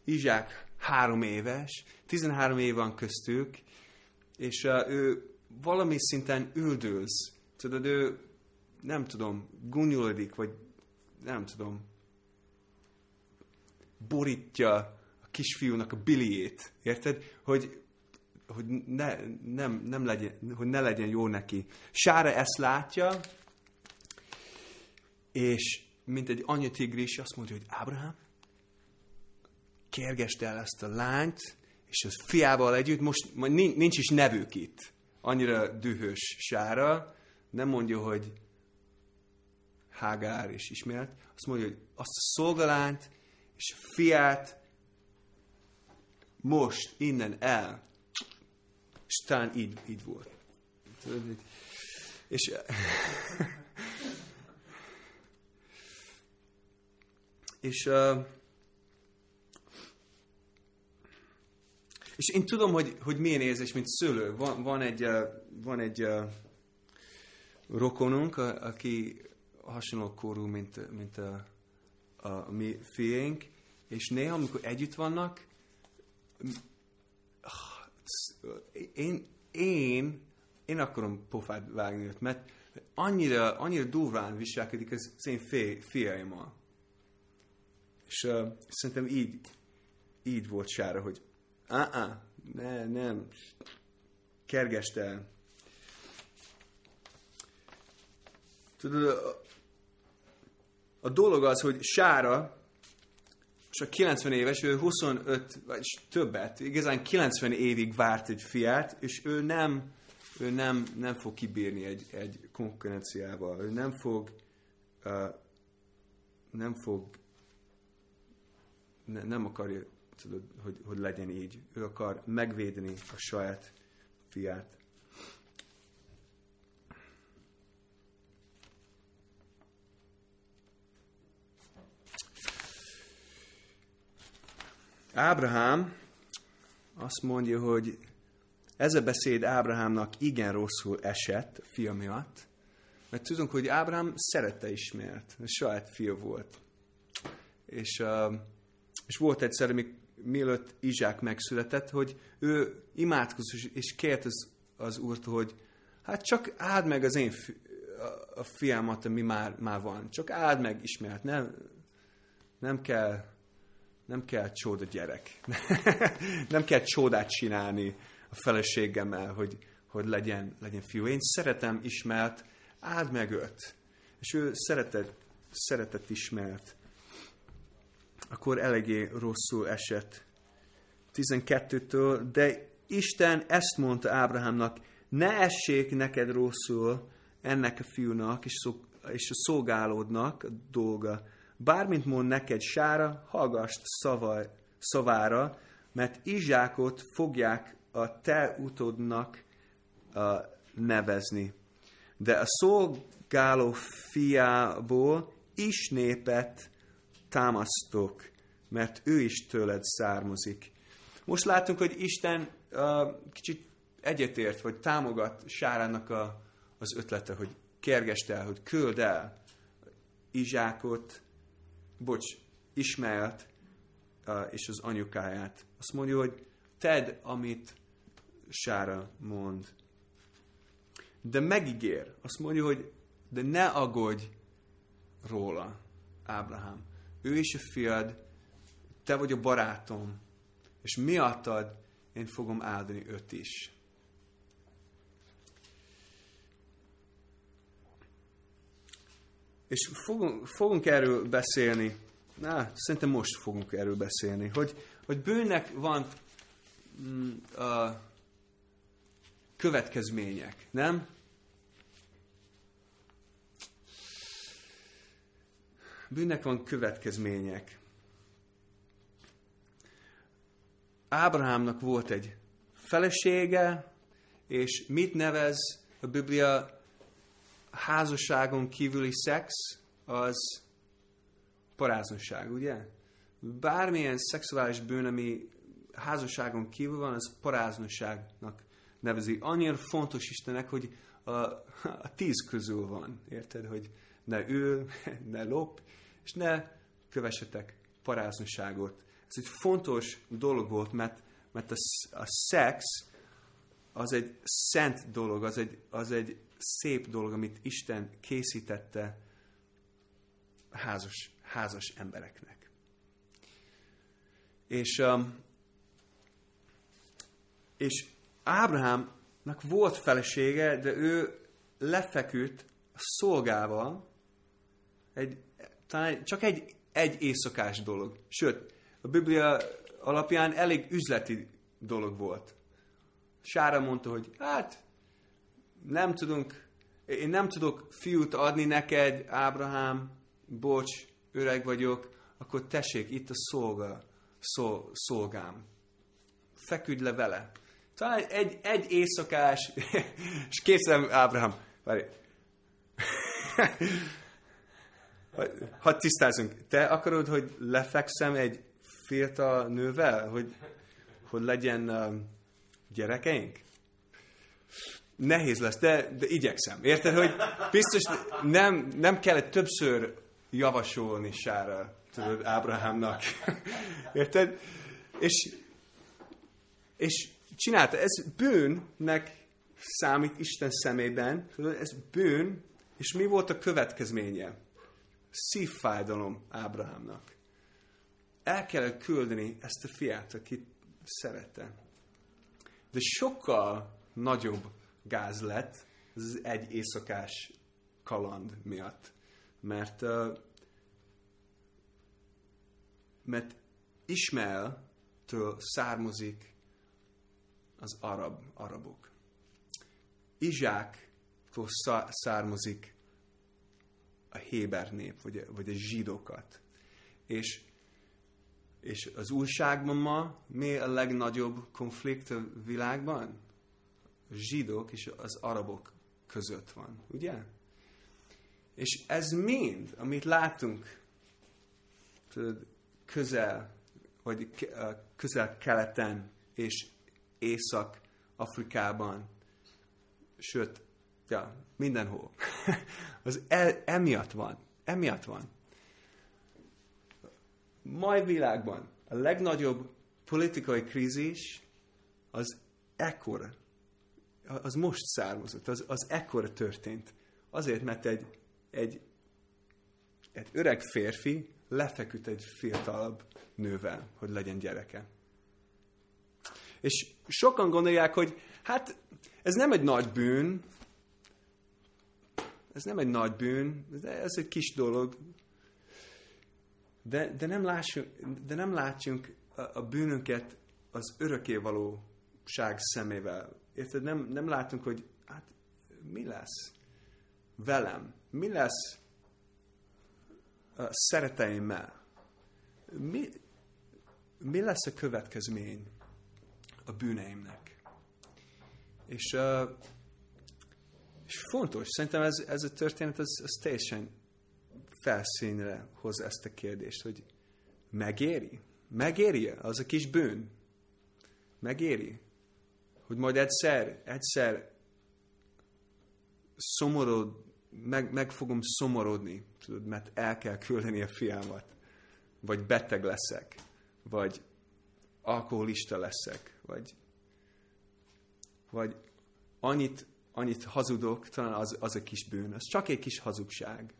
Izsák 3 éves, 13 év van köztük, és ő valami szinten üldöz. Tudod, ő nem tudom, gúnyolodik, vagy nem tudom, borítja a kisfiúnak a biliét. Érted? Hogy hogy ne, nem, nem legyen, hogy ne legyen jó neki. Sára ezt látja, és mint egy anyatigris azt mondja, hogy Ábrahám, kérgesd el ezt a lányt, és az fiával együtt, most nincs is nevük itt, annyira dühös Sára, nem mondja, hogy Hágár és Ismélt, azt mondja, hogy azt a szolgalányt és a fiát most, innen el. És talán így, így volt. És, és, uh, és én tudom, hogy, hogy milyen érzés, mint szülő. Van, van egy, uh, van egy uh, rokonunk, a, aki hasonló korú, mint, mint a, a, mi fiénk, és néha, amikor együtt vannak, én, én, én akarom pofát vágni őt, mert annyira, annyira durván viselkedik az, az én fi, fiaimmal. És uh, szerintem így, így volt Sára, hogy ah, ne, nem, kergeste. Tudod, a, a dolog az, hogy Sára és a 90 éves, ő 25, vagy többet, igazán 90 évig várt egy fiát, és ő nem, ő nem, nem fog kibírni egy, egy konkurenciával. Ő nem fog, uh, nem fog, ne, nem akarja, tudod, hogy, hogy legyen így. Ő akar megvédeni a saját fiát. Ábrahám azt mondja, hogy ez a beszéd Ábrahámnak igen rosszul esett a fia miatt, mert tudunk, hogy Ábrahám szerette ismert, saját fia volt. És, és volt egyszer, mi, mielőtt Izsák megszületett, hogy ő imádkozott és kért az, az úrtól, hogy hát csak áld meg az én fi, a, a fiamat, ami már, már van. Csak áld meg ismert. Nem, nem kell nem kell csoda gyerek. nem kell csodát csinálni a feleségemmel, hogy, hogy legyen, legyen fiú. Én szeretem ismert, áld meg őt. És ő szeretett, szeretett ismert. Akkor eléggé rosszul esett. 12-től, de Isten ezt mondta Ábrahámnak, ne essék neked rosszul ennek a fiúnak és, szó, és a szolgálódnak a dolga, Bármint mond neked Sára, hallgass szava, szavára, mert Izsákot fogják a te utódnak uh, nevezni. De a szolgáló fiából is népet támasztok, mert ő is tőled származik. Most látunk, hogy Isten uh, kicsit egyetért, vagy támogat Sárának a, az ötlete, hogy kergest el, hogy küld el Izsákot bocs, Ismaelt és az anyukáját. Azt mondja, hogy tedd, amit Sára mond. De megígér. Azt mondja, hogy de ne aggódj róla, Ábrahám. Ő is a fiad, te vagy a barátom, és miattad én fogom áldani őt is. És fogunk, fogunk erről beszélni, na, szerintem most fogunk erről beszélni, hogy, hogy bűnnek van mm, a következmények, nem? Bűnnek van következmények. Ábrahámnak volt egy felesége, és mit nevez a Biblia házasságon kívüli szex az paráznosság, ugye? Bármilyen szexuális bűn, ami házasságon kívül van, az paráznosságnak nevezi. Annyira fontos Istennek, hogy a, a tíz közül van, érted? Hogy ne ül, ne lop, és ne kövessetek paráznosságot. Ez egy fontos dolog volt, mert, mert a, a szex az egy szent dolog, az egy, az egy szép dolog, amit Isten készítette házas, házas embereknek. És, um, és Ábrahámnak volt felesége, de ő lefeküdt szolgával, egy, talán csak egy, egy éjszakás dolog. Sőt, a Biblia alapján elég üzleti dolog volt. Sára mondta, hogy hát nem tudunk, én nem tudok fiút adni neked, Ábrahám, bocs, öreg vagyok, akkor tessék, itt a szolga, szol, szolgám. Feküdj le vele. Talán egy, egy éjszakás, és képzelem, Ábrahám, várj. Hadd tisztázunk. Te akarod, hogy lefekszem egy fiatal nővel, hogy, hogy legyen um, gyerekeink? Nehéz lesz, de, de igyekszem. Érted, hogy biztos nem, nem kellett többször javasolni Sára, tudod, Ábrahámnak. Érted? És, és csinálta. Ez bűnnek számít Isten szemében. Tudod, ez bűn, és mi volt a következménye? Szívfájdalom Ábrahámnak. El kellett küldeni ezt a fiát, akit szerette. De sokkal nagyobb gáz lett az egy éjszakás kaland miatt. Mert, uh, mert Ismael-től származik az arab, arabok. Izsáktól származik a héber nép, vagy vagy a zsidókat. És, és az újságban ma mi a legnagyobb konflikt a világban? A zsidók és az arabok között van, ugye? És ez mind, amit látunk tudod, közel, vagy közel-keleten és Észak-Afrikában, sőt, ja, mindenhol. Az el, emiatt van. Emiatt van. Mai világban a legnagyobb politikai krízis az ekkor, az most származott, az, az ekkor történt. Azért, mert egy, egy, egy öreg férfi lefeküdt egy fiatalabb nővel, hogy legyen gyereke. És sokan gondolják, hogy hát ez nem egy nagy bűn, ez nem egy nagy bűn, de ez egy kis dolog. De, de, nem, lássunk, de nem látjunk a, bűnünket az örökévalóság szemével. Érted? Nem, nem látunk, hogy hát mi lesz velem? Mi lesz a szereteimmel? Mi, mi lesz a következmény a bűneimnek? És uh, és fontos, szerintem ez, ez a történet, az, az teljesen felszínre hoz ezt a kérdést, hogy megéri? Megéri az a kis bűn? Megéri? Hogy majd egyszer, egyszer szomorod, meg, meg fogom szomorodni, tudod, mert el kell küldeni a fiámat, vagy beteg leszek, vagy alkoholista leszek, vagy, vagy annyit annyit hazudok, talán az, az a kis bűn, az csak egy kis hazugság.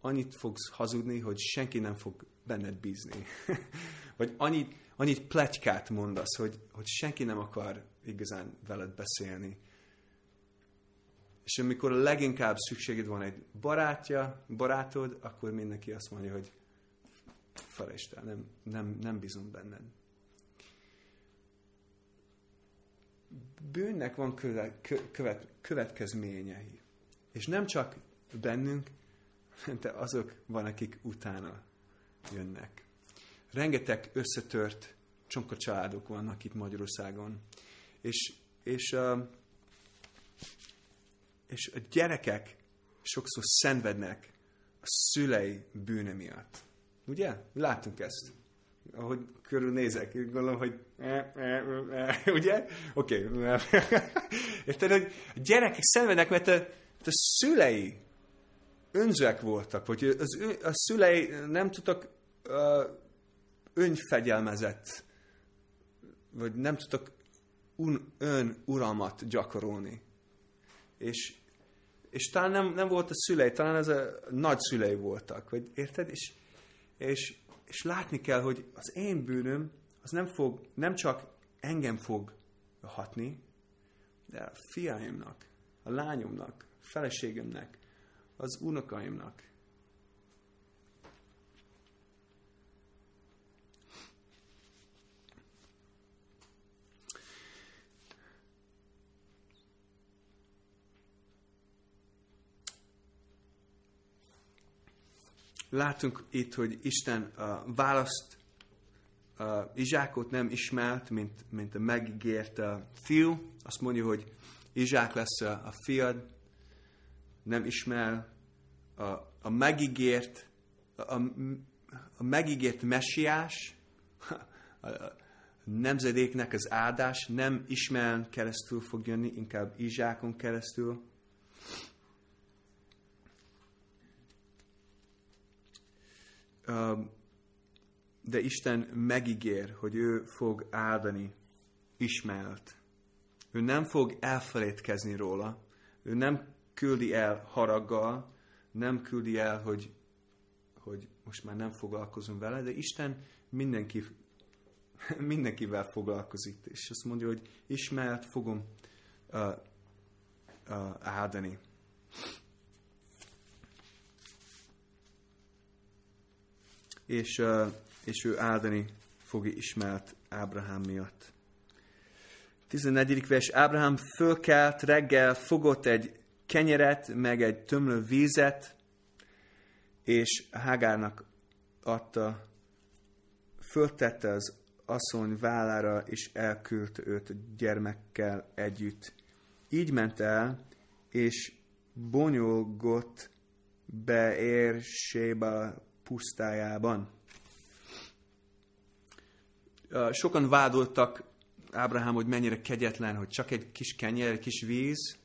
Annyit fogsz hazudni, hogy senki nem fog benned bízni. Vagy annyit, annyit pletykát mondasz, hogy, hogy senki nem akar igazán veled beszélni. És amikor a leginkább szükséged van egy barátja, barátod, akkor mindenki azt mondja, hogy felejtsd el, nem, nem, nem bízom benned. bűnnek van követ, követ, következményei. És nem csak bennünk, de azok van, akik utána jönnek. Rengeteg összetört csonka családok vannak itt Magyarországon. És, és, és a gyerekek sokszor szenvednek a szülei bűne miatt. Ugye? Látunk ezt ahogy körülnézek, gondolom, hogy e, e, e, ugye? Oké. Okay. Érted, hogy a gyerekek szenvednek, mert a, a szülei önzőek voltak, vagy az, a szülei nem tudtak uh, önfegyelmezett, vagy nem tudtak un, ön uralmat gyakorolni. És, és talán nem, nem volt a szülei, talán ez a nagyszülei voltak, vagy érted? És, és és látni kell, hogy az én bűnöm az nem, fog, nem csak engem fog hatni, de a fiaimnak, a lányomnak, a feleségemnek, az unokáimnak. Látunk itt, hogy Isten uh, választ uh, Izsákot nem ismert, mint, mint a megígért uh, fiú. Azt mondja, hogy Izsák lesz a fiad, nem ismer a, a megígért, a, a megígért messiás, a, nemzedéknek az áldás nem Ismelen keresztül fog jönni, inkább Izsákon keresztül. De Isten megígér, hogy ő fog áldani Ismelt. Ő nem fog elfelétkezni róla. Ő nem küldi el haraggal, nem küldi el, hogy, hogy most már nem foglalkozunk vele, de Isten mindenki, mindenkivel foglalkozik, és azt mondja, hogy Ismelt fogom uh, uh, áldani. És, uh, és ő áldani fogja Ismelt Ábrahám miatt. 14. vers, Ábrahám fölkelt reggel, fogott egy kenyeret, meg egy tömlő vízet, és Hágárnak adta, föltette az asszony vállára, és elküldte őt gyermekkel együtt. Így ment el, és bonyolgott be Érséba pusztájában. Sokan vádoltak Ábrahám, hogy mennyire kegyetlen, hogy csak egy kis kenyer, egy kis víz,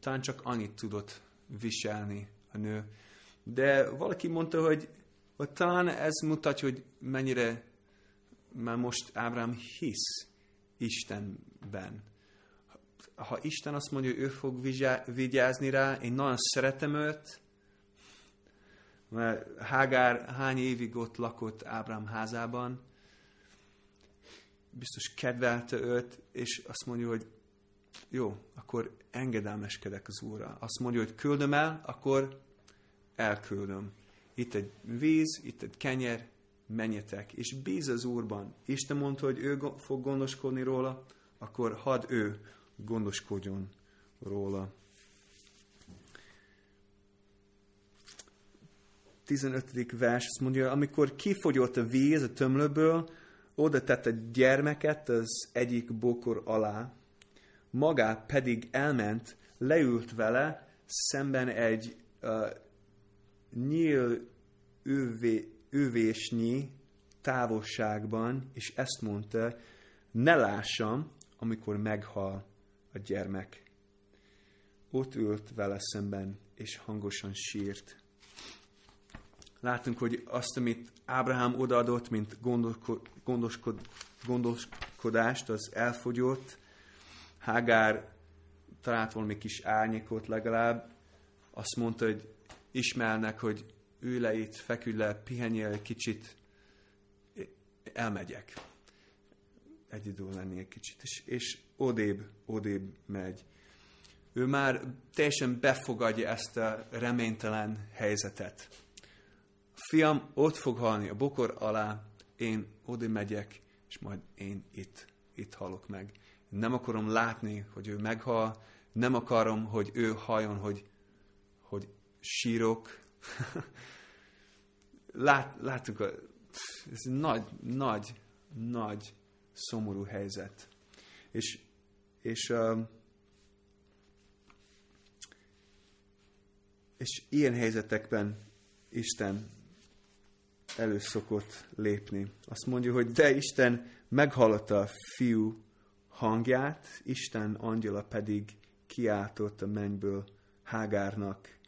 talán csak annyit tudott viselni a nő. De valaki mondta, hogy, hogy talán ez mutatja, hogy mennyire már most Ábrahám hisz Istenben. Ha Isten azt mondja, hogy ő fog vigyázni rá, én nagyon szeretem őt, mert Hágár hány évig ott lakott Ábrám házában, biztos kedvelte őt, és azt mondja, hogy jó, akkor engedelmeskedek az Úrra. Azt mondja, hogy küldöm el, akkor elküldöm. Itt egy víz, itt egy kenyer, menjetek, és bíz az Úrban. Isten mondta, hogy ő fog gondoskodni róla, akkor hadd ő gondoskodjon róla. 15. vers azt mondja, amikor kifogyott a víz a tömlőből, oda tette gyermeket az egyik bokor alá, magát pedig elment, leült vele szemben egy uh, nyíl ővé, ővésnyi távolságban, és ezt mondta, ne lássam, amikor meghal a gyermek. Ott ült vele szemben, és hangosan sírt. Látunk, hogy azt, amit Ábrahám odaadott, mint gondoskod, gondoskodást, az elfogyott. Hágár talált valami kis árnyékot legalább. Azt mondta, hogy ismernek, hogy ülj le itt, feküdj le, pihenjél egy kicsit, elmegyek. Egyedül lenni egy kicsit. És, és odébb, odébb megy. Ő már teljesen befogadja ezt a reménytelen helyzetet. A fiam ott fog halni a bokor alá, én oda megyek, és majd én itt, itt halok meg. Nem akarom látni, hogy ő meghal, nem akarom, hogy ő halljon, hogy, hogy sírok. Lát, láttuk, a, ez nagy, nagy, nagy, szomorú helyzet. És, és, uh, és ilyen helyzetekben Isten elő szokott lépni. Azt mondja, hogy de Isten meghallotta a fiú hangját, Isten angyala pedig kiáltott a mennyből Hágárnak,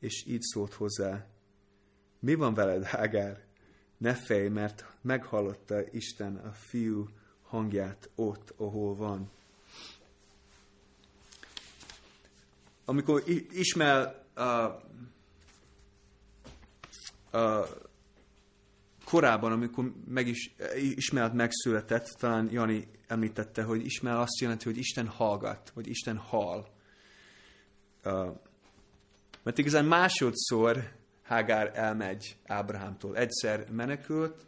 és így szólt hozzá, mi van veled, Hágár? Ne félj, mert meghallotta Isten a fiú hangját ott, ahol van. Amikor Ismel uh, uh, korábban, amikor meg is, Ismelt megszületett, talán Jani említette, hogy Ismel azt jelenti, hogy Isten hallgat, vagy Isten hall. Uh, mert igazán másodszor Hágár elmegy Ábrahámtól. Egyszer menekült,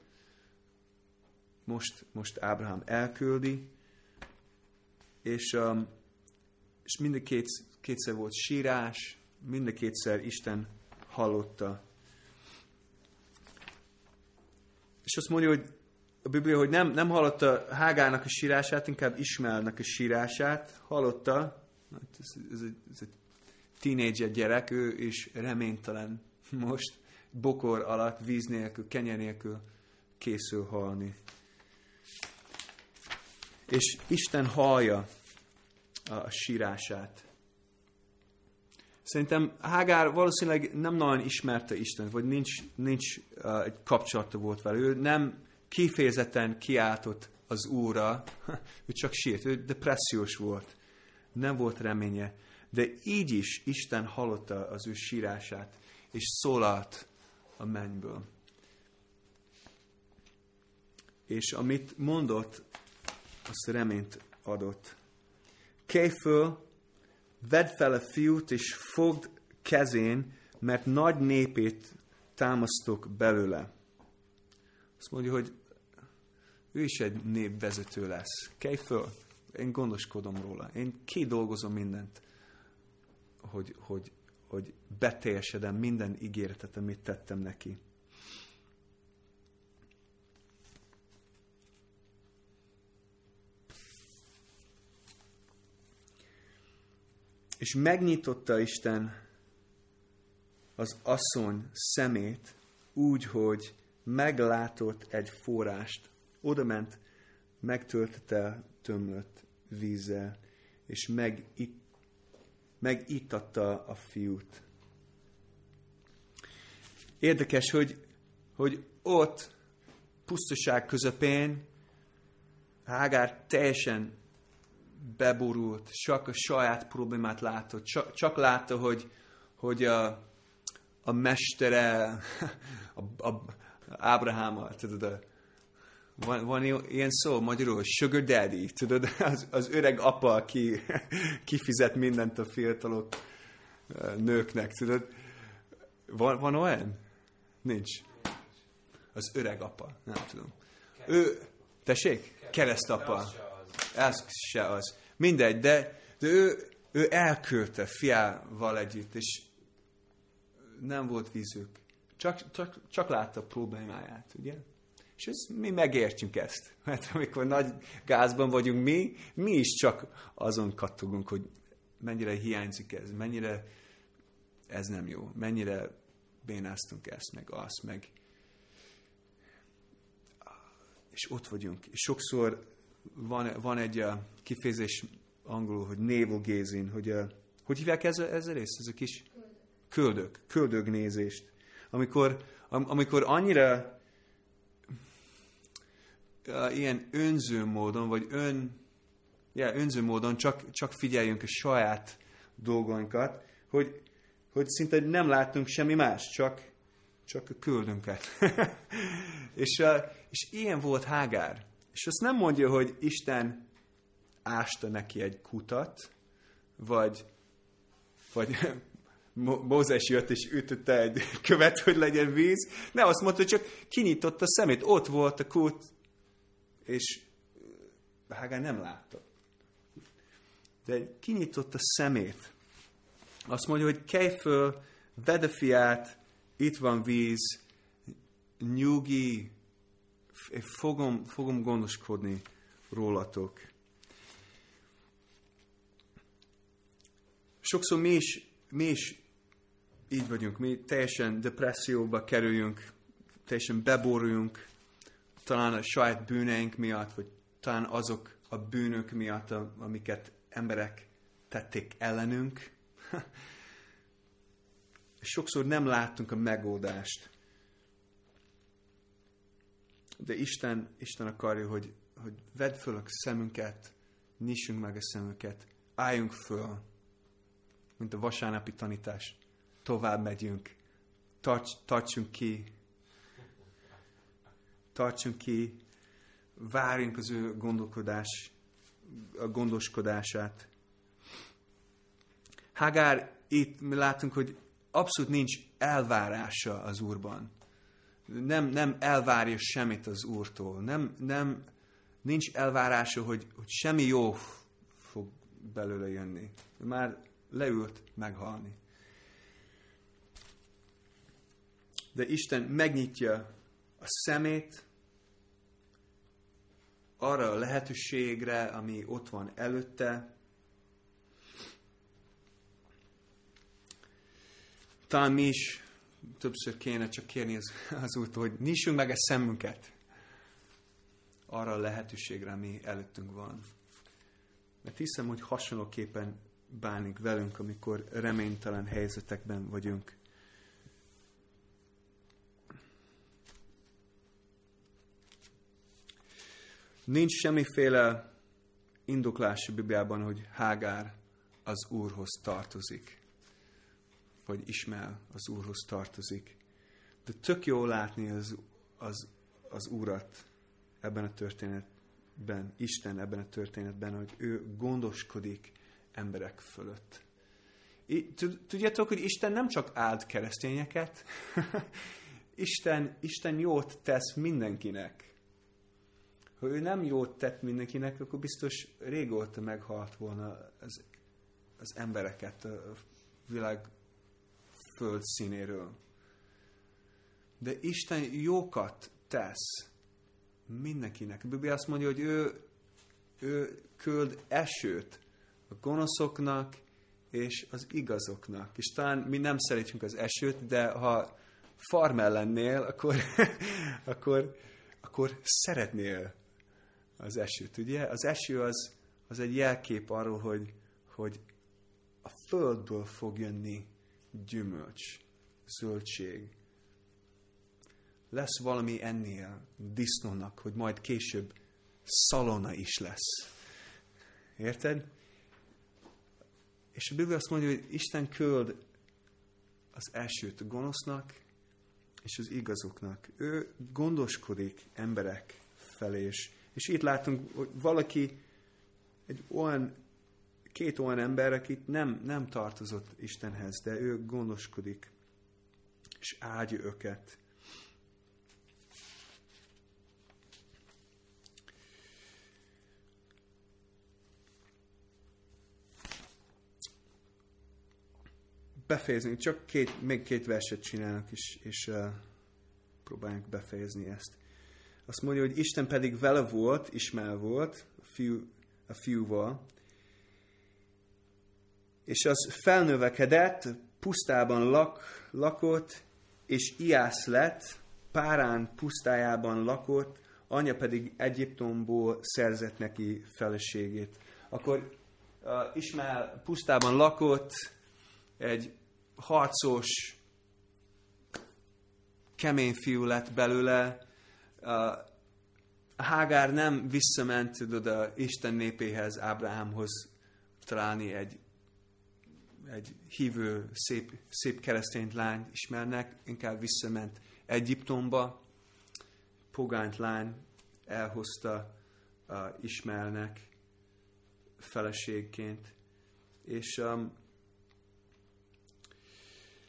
most, most Ábrahám elküldi, és, um, és mind a két, kétszer volt sírás, mind a kétszer Isten hallotta. És azt mondja, hogy a Biblia, hogy nem, nem hallotta Hágának a sírását, inkább Ismaelnek a sírását. Hallotta, hát ez, ez, egy, ez egy tínédzser gyerek, ő is reménytelen most, bokor alatt, víz nélkül, kenyer nélkül készül halni. És Isten hallja a sírását. Szerintem Hágár valószínűleg nem nagyon ismerte Isten, vagy nincs, nincs uh, egy kapcsolata volt vele. Ő nem kifejezetten kiáltott az Úrra, ő csak sírt, ő depressziós volt. Nem volt reménye. De így is Isten hallotta az ő sírását, és szólalt a mennyből. És amit mondott, azt reményt adott. Kelj föl, vedd fel a fiút, és fogd kezén, mert nagy népét támasztok belőle. Azt mondja, hogy ő is egy népvezető lesz. Kelj föl, én gondoskodom róla. Én kidolgozom mindent, hogy, hogy, hogy beteljesedem minden ígéretet, amit tettem neki. És megnyitotta Isten az asszony szemét úgy, hogy meglátott egy forrást. Oda ment, megtöltette tömlött vízzel, és megit, megítatta a fiút. Érdekes, hogy, hogy ott, pusztaság közepén, Hágár teljesen beborult, csak a saját problémát látott, csak, csak látta, hogy, hogy a, a mestere, a, a Ábrahámmal, tudod, a, van, van ilyen szó magyarul, sugar daddy, tudod, az, az öreg apa, aki kifizet mindent a fiatalok nőknek, tudod. Van, van olyan? Nincs. Az öreg apa, nem tudom. Ő, tessék? Keresztapa. Ez se az. Mindegy, de, de ő, ő elküldte fiával együtt, és nem volt vízük. Csak, csak, csak látta problémáját, ugye? És ez, mi megértjük ezt. Mert amikor nagy gázban vagyunk mi, mi is csak azon kattogunk, hogy mennyire hiányzik ez, mennyire ez nem jó, mennyire bénáztunk ezt, meg azt, meg és ott vagyunk. És sokszor van, van egy uh, kifejezés angolul, hogy navel gazing, hogy uh, hogy hívják ez, ez a rész? Ez a kis köldök, köldögnézést. Amikor, am, amikor annyira ilyen önző módon, vagy ön, yeah, önző módon csak, csak figyeljünk a saját dolgainkat, hogy, hogy szinte nem látunk semmi más, csak, csak a köldünket. és, és ilyen volt Hágár. És azt nem mondja, hogy Isten ásta neki egy kutat, vagy, vagy Mózes jött és ütötte egy követ, hogy legyen víz. Nem, azt mondta, hogy csak kinyitotta a szemét. Ott volt a kút, és Hágán nem látta. De kinyitotta a szemét. Azt mondja, hogy kelj föl, vedd a fiát, itt van víz, nyugi, fogom, fogom gondoskodni rólatok. Sokszor mi is, mi is így vagyunk, mi teljesen depresszióba kerüljünk, teljesen beboruljunk, talán a saját bűneink miatt, vagy talán azok a bűnök miatt, amiket emberek tették ellenünk. Sokszor nem láttunk a megoldást. De Isten, Isten akarja, hogy, hogy vedd föl a szemünket, nyissunk meg a szemünket, álljunk föl, mint a vasárnapi tanítás. Tovább megyünk, tarts, tartsunk ki, tartsunk ki, várjunk az ő gondolkodás, a gondoskodását. Hágár, itt mi látunk, hogy abszolút nincs elvárása az Úrban nem, nem elvárja semmit az Úrtól. Nem, nem, nincs elvárása, hogy, hogy semmi jó fog belőle jönni. Már leült meghalni. De Isten megnyitja a szemét, arra a lehetőségre, ami ott van előtte. Talán mi is többször kéne csak kérni az, az útól, hogy nyissunk meg a szemünket arra a lehetőségre, ami előttünk van. Mert hiszem, hogy hasonlóképpen bánik velünk, amikor reménytelen helyzetekben vagyunk. Nincs semmiféle indoklás a Bibliában, hogy Hágár az Úrhoz tartozik, vagy Ismel az Úrhoz tartozik. De tök jó látni az, az, az Úrat ebben a történetben, Isten ebben a történetben, hogy ő gondoskodik emberek fölött. Tudjátok, hogy Isten nem csak áld keresztényeket, Isten, Isten jót tesz mindenkinek. Ha ő nem jót tett mindenkinek, akkor biztos régóta meghalt volna az, az embereket a világ földszínéről. De Isten jókat tesz mindenkinek. A Biblia azt mondja, hogy ő, ő küld esőt a gonoszoknak és az igazoknak. És talán mi nem szeretjük az esőt, de ha farmer lennél, akkor, akkor, akkor szeretnél az esőt, ugye? Az eső az, az egy jelkép arról, hogy, hogy a földből fog jönni gyümölcs, zöldség. Lesz valami ennél disznónak, hogy majd később szalona is lesz. Érted? És a Biblia azt mondja, hogy Isten küld az elsőt gonosznak és az igazoknak. Ő gondoskodik emberek felé, és, és itt látunk, hogy valaki, egy olyan, két olyan ember, akit nem, nem tartozott Istenhez, de ő gondoskodik, és áldja őket. befejezni, csak két, még két verset csinálnak, és, és uh, próbáljuk befejezni ezt. Azt mondja, hogy Isten pedig vele volt, Ismel volt, a, fiú, a fiúval, és az felnövekedett, pusztában lak, lakott, és Iász lett, Párán pusztájában lakott, anya pedig Egyiptomból szerzett neki feleségét. Akkor uh, Ismál pusztában lakott, egy harcos, kemény fiú lett belőle. Hágár nem visszament tudod, a Isten népéhez, Ábrahámhoz találni egy, egy hívő, szép, szép keresztény lány ismernek, inkább visszament Egyiptomba, pogányt lány elhozta uh, Ismelnek feleségként. És um,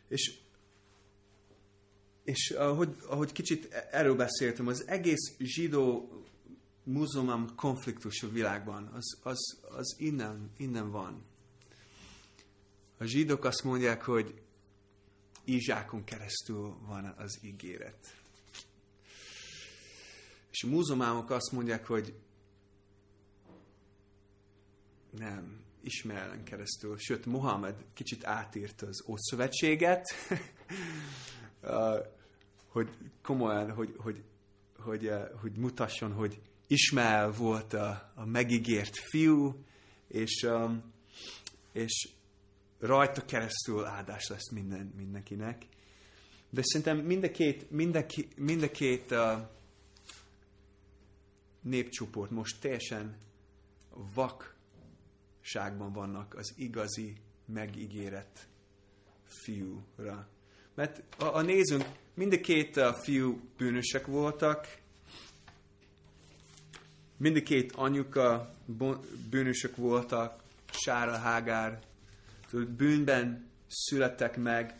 és, és ahogy, ahogy kicsit erről beszéltem, az egész zsidó muzulmán konfliktus a világban, az, az, az innen, innen van. A zsidók azt mondják, hogy Izsákon keresztül van az ígéret. És a muzulmánok azt mondják, hogy nem, Ismaelen keresztül, sőt, Mohamed kicsit átírta az Ószövetséget, hogy komolyan, hogy, hogy, hogy, hogy mutasson, hogy Ismael volt a, a megígért fiú, és, um, és rajta keresztül áldás lesz minden, mindenkinek. De szerintem mind a két, mind a, mind a két uh, népcsoport most teljesen vak ságban vannak az igazi, megígérett fiúra. Mert a, a nézünk, mind a két a fiú bűnösek voltak, mind a két anyuka bűnösök voltak, Sára, Hágár, bűnben születtek meg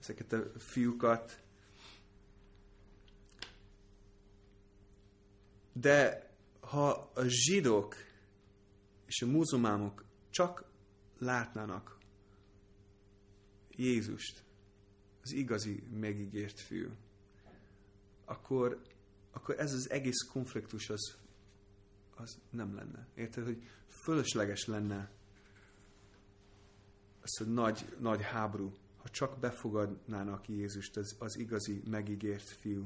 ezeket a fiúkat. De ha a zsidók és a muzulmánok csak látnának Jézust, az igazi megígért fiú, akkor akkor ez az egész konfliktus az, az nem lenne. Érted, hogy fölösleges lenne ez a nagy, nagy háború, ha csak befogadnának Jézust, az, az igazi, megígért fiú.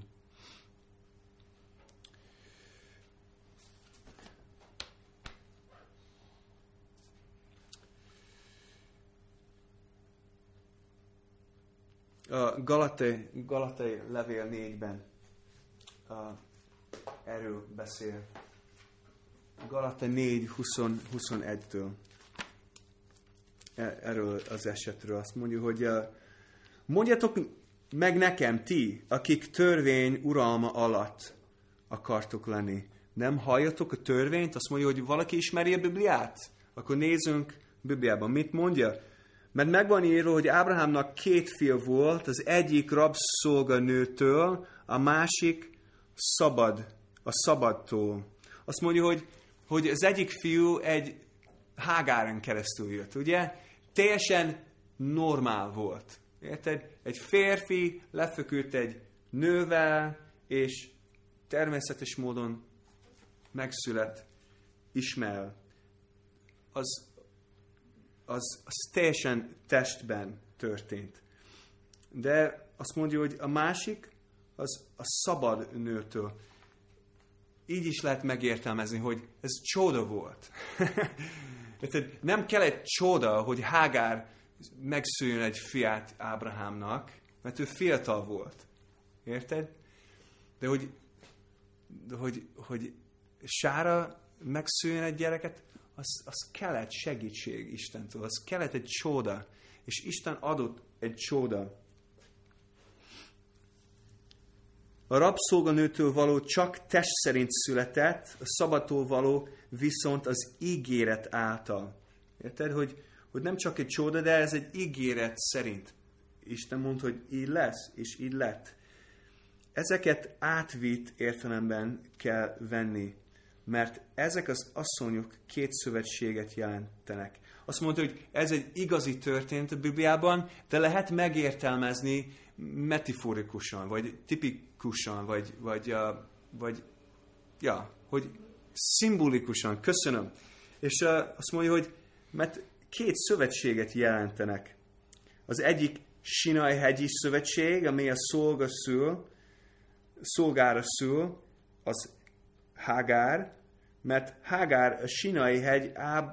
Galatai, Galatai levél 4-ben uh, erről beszél. Galata 4, 20, 21-től. Erről az esetről azt mondja, hogy mondjatok meg nekem ti, akik törvény uralma alatt akartok lenni. Nem halljatok a törvényt? Azt mondja, hogy valaki ismeri a Bibliát? Akkor nézzünk Bibliában. Mit mondja? Mert megvan írva, hogy Ábrahámnak két fia volt, az egyik rabszolganőtől, a másik szabad, a szabadtól. Azt mondja, hogy, hogy az egyik fiú egy hágáren keresztül jött, ugye? Teljesen normál volt. Érted? Egy férfi lefeküdt egy nővel, és természetes módon megszület Ismael. Az, az, az teljesen testben történt. De azt mondja, hogy a másik, az a szabad nőtől. Így is lehet megértelmezni, hogy ez csoda volt. nem kell egy csoda, hogy Hágár megszüljön egy fiát Ábrahámnak, mert ő fiatal volt. Érted? De hogy, de hogy, hogy Sára megszüljön egy gyereket, az, az kellett segítség Istentől, az kellett egy csoda. És Isten adott egy csoda. A rabszolganőtől való csak test szerint született, a szabatól való viszont az ígéret által. Érted, hogy, hogy nem csak egy csoda, de ez egy ígéret szerint. Isten mondta, hogy így lesz, és így lett. Ezeket átvitt értelemben kell venni mert ezek az asszonyok két szövetséget jelentenek. Azt mondta, hogy ez egy igazi történet a Bibliában, de lehet megértelmezni metaforikusan, vagy tipikusan, vagy, vagy, vagy ja, hogy szimbolikusan. Köszönöm. És uh, azt mondja, hogy mert két szövetséget jelentenek. Az egyik Sinai-hegyi szövetség, ami a szolga szül, szolgára szül, az Hágár, mert Hágár a Sinai hegy Áb,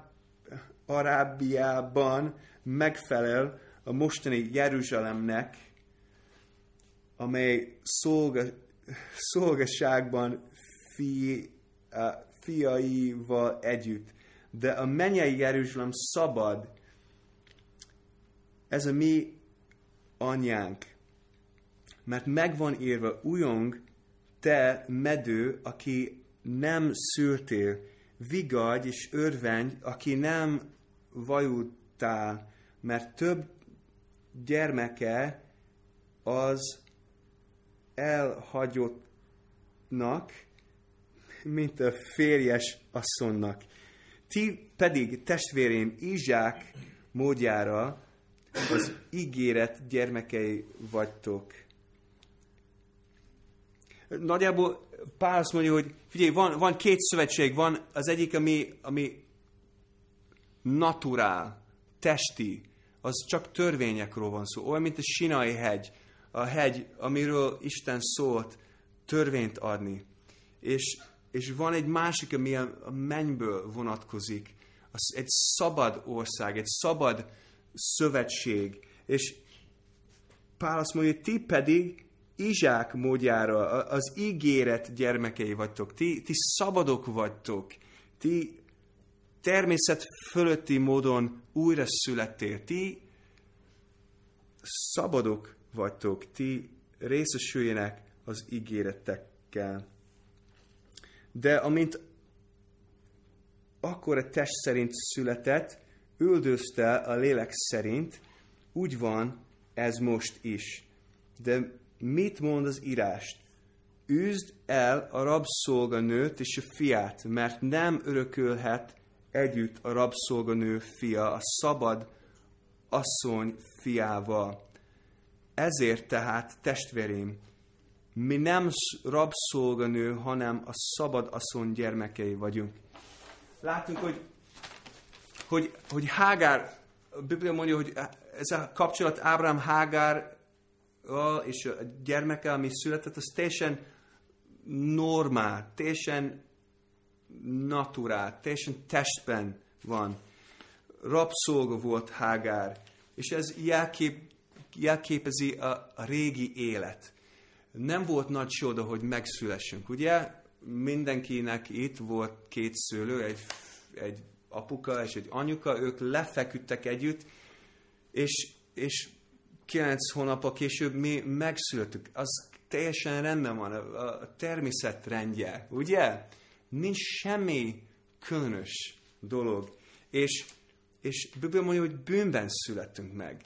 Arábiában megfelel a mostani Jeruzsálemnek, amely szolga, szolgaságban fi, fiaival együtt. De a mennyei Jeruzsálem szabad. Ez a mi anyánk. Mert megvan írva, újong te medő, aki nem szültél, vigadj és örvendj, aki nem vajultál, mert több gyermeke az elhagyottnak, mint a férjes asszonynak. Ti pedig, testvérém, Izsák módjára az ígéret gyermekei vagytok. Nagyjából Pál azt mondja, hogy figyelj, van, van két szövetség, van az egyik, ami, ami naturál, testi, az csak törvényekről van szó. Olyan, mint a Sinai hegy, a hegy, amiről Isten szólt, törvényt adni. És, és van egy másik, ami a mennyből vonatkozik. Az egy szabad ország, egy szabad szövetség. És Pál azt mondja, ti pedig Izsák módjára, az ígéret gyermekei vagytok, ti, ti szabadok vagytok, ti természet fölötti módon újra születtél, ti szabadok vagytok, ti részesüljenek az ígéretekkel. De amint akkor a test szerint született, üldözte a lélek szerint, úgy van ez most is. De mit mond az írást? Üzd el a rabszolganőt és a fiát, mert nem örökölhet együtt a rabszolganő fia a szabad asszony fiával. Ezért tehát, testvérém, Mi nem sz- rabszolganő, hanem a szabad asszony gyermekei vagyunk. Látunk, hogy, hogy, hogy Hágár, a Biblia mondja, hogy ez a kapcsolat Ábrám Hágár és a gyermeke, ami született, az teljesen normál, teljesen naturál, teljesen testben van. Rabszolga volt Hágár, és ez jelkép, jelképezi a, a régi élet. Nem volt nagy csoda, hogy megszülessünk, ugye? Mindenkinek itt volt két szülő, egy, egy apuka és egy anyuka, ők lefeküdtek együtt, és, és kilenc hónap később mi megszülettük. Az teljesen rendben van, a, a természet rendje, ugye? Nincs semmi különös dolog. És, és Biblia mondja, hogy bűnben születtünk meg.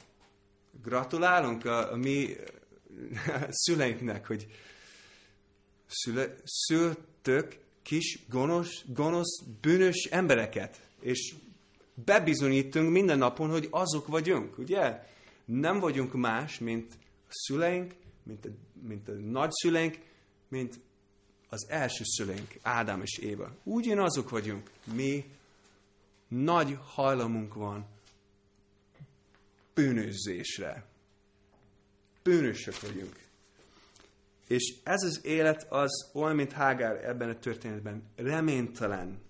Gratulálunk a, a mi szüleinknek, hogy szüle, szültök kis, gonosz, gonosz, bűnös embereket. És bebizonyítunk minden napon, hogy azok vagyunk, ugye? Nem vagyunk más, mint a szüleink, mint a, mint a nagyszüleink, mint az első szüleink, Ádám és Éva. Ugyanazok vagyunk. Mi nagy hajlamunk van bűnözésre. Bűnösök vagyunk. És ez az élet az olyan, mint Hágár ebben a történetben. Reménytelen.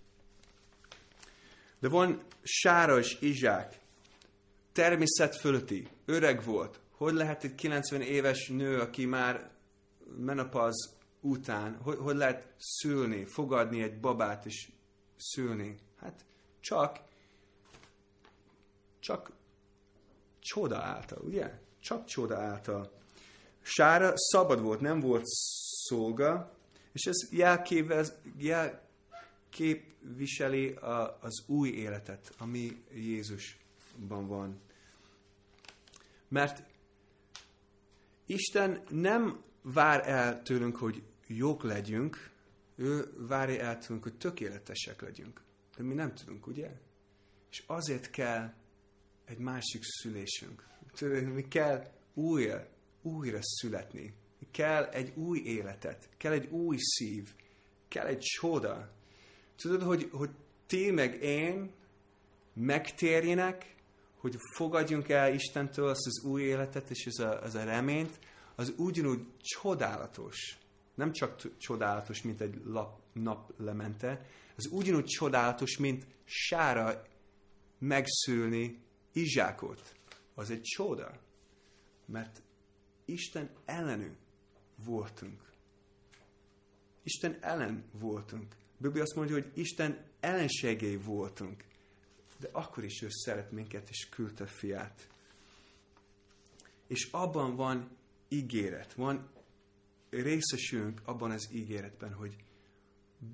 De van Sára és Izsák. Természet fölötti. Öreg volt. Hogy lehet egy 90 éves nő, aki már menopausz után, hogy, hogy lehet szülni, fogadni egy babát és szülni? Hát csak, csak csoda által, ugye? Csak csoda által. Sára szabad volt, nem volt szolga, és ez jelképviseli a, az új életet, ami Jézusban van. Mert Isten nem vár el tőlünk, hogy jók legyünk, ő várja el tőlünk, hogy tökéletesek legyünk. De mi nem tudunk, ugye? És azért kell egy másik szülésünk. Mi kell újra, újra születni. Kell egy új életet, kell egy új szív, kell egy csoda. Tudod, hogy, hogy ti meg én megtérjenek, hogy fogadjunk el Istentől azt az új életet és az a, az a reményt, az ugyanúgy csodálatos. Nem csak csodálatos, mint egy lap, naplemente, az ugyanúgy csodálatos, mint Sára megszülni Izsákot. Az egy csoda. Mert Isten ellenő voltunk. Isten ellen voltunk. Biblia azt mondja, hogy Isten ellenségei voltunk. De akkor is ő szeret minket, és küldte fiát. És abban van ígéret, van részesünk abban az ígéretben, hogy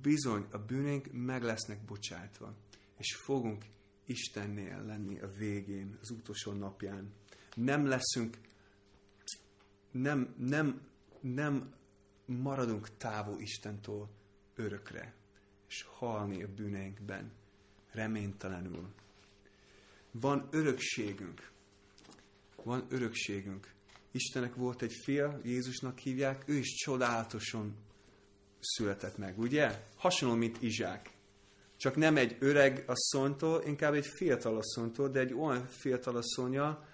bizony a bűnénk meg lesznek bocsátva, és fogunk Istennél lenni a végén, az utolsó napján. Nem leszünk, nem, nem, nem maradunk távol Istentől örökre, és halni a bűneinkben, reménytelenül. Van örökségünk. Van örökségünk. Istenek volt egy fia, Jézusnak hívják, ő is csodálatosan született meg, ugye? Hasonló, mint Izsák. Csak nem egy öreg asszonytól, inkább egy fiatal asszonytól, de egy olyan fiatal asszonya,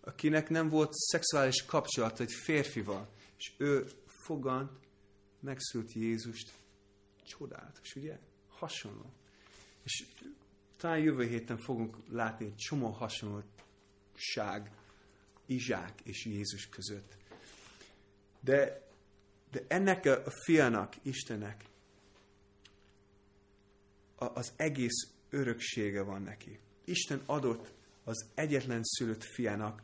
akinek nem volt szexuális kapcsolat egy férfival. És ő fogant, megszült Jézust. Csodálatos, ugye? Hasonló. És talán jövő héten fogunk látni egy csomó hasonlóság Izsák és Jézus között. De, de ennek a, fianak, Istennek a, az egész öröksége van neki. Isten adott az egyetlen szülött fiának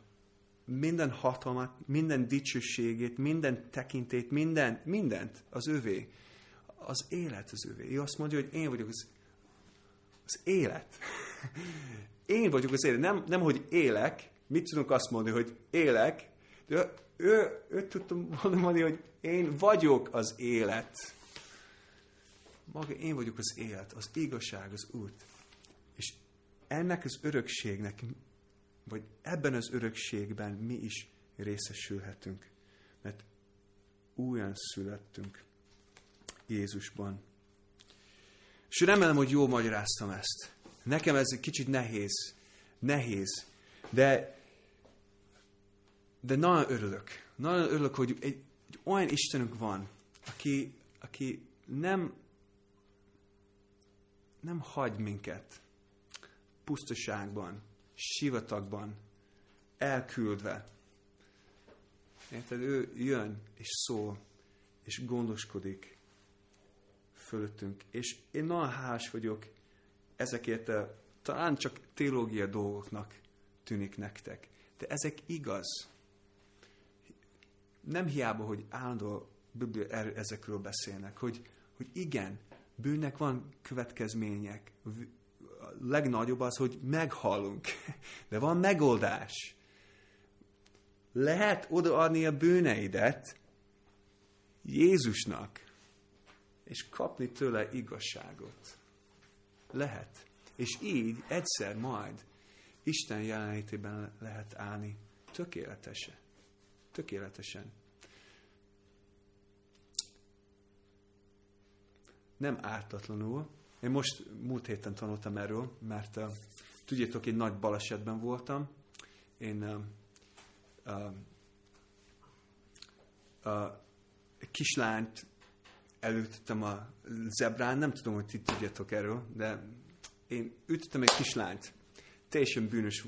minden hatalmat, minden dicsőségét, minden tekintét, minden, mindent az övé. Az élet az övé. Ő azt mondja, hogy én vagyok az, az élet. Én vagyok az élet. Nem, nem, hogy élek, mit tudunk azt mondani, hogy élek, de ő, ő, tudtam mondani, hogy én vagyok az élet. Maga én vagyok az élet, az igazság, az út. És ennek az örökségnek, vagy ebben az örökségben mi is részesülhetünk. Mert újan születtünk Jézusban. És remélem, hogy jól magyaráztam ezt. Nekem ez egy kicsit nehéz. Nehéz. De, de nagyon örülök. Nagyon örülök, hogy egy, egy olyan Istenünk van, aki, aki nem, nem hagy minket pusztaságban, sivatagban, elküldve. Érted? Ő jön, és szól, és gondoskodik fölöttünk. És én nagyon hálás vagyok ezekért a talán csak teológia dolgoknak tűnik nektek. De ezek igaz. Nem hiába, hogy állandó Biblia er- ezekről beszélnek, hogy, hogy igen, bűnnek van következmények. A legnagyobb az, hogy meghalunk. De van megoldás. Lehet odaadni a bűneidet Jézusnak, és kapni tőle igazságot. Lehet. És így egyszer majd Isten jelenlétében lehet állni tökéletesen. Tökéletesen. Nem ártatlanul. Én most múlt héten tanultam erről, mert tudjátok, egy nagy balesetben voltam. Én uh, uh, uh, kislányt elütöttem a zebrán, nem tudom, hogy ti tudjátok erről, de én ütöttem egy kislányt. Teljesen bűnös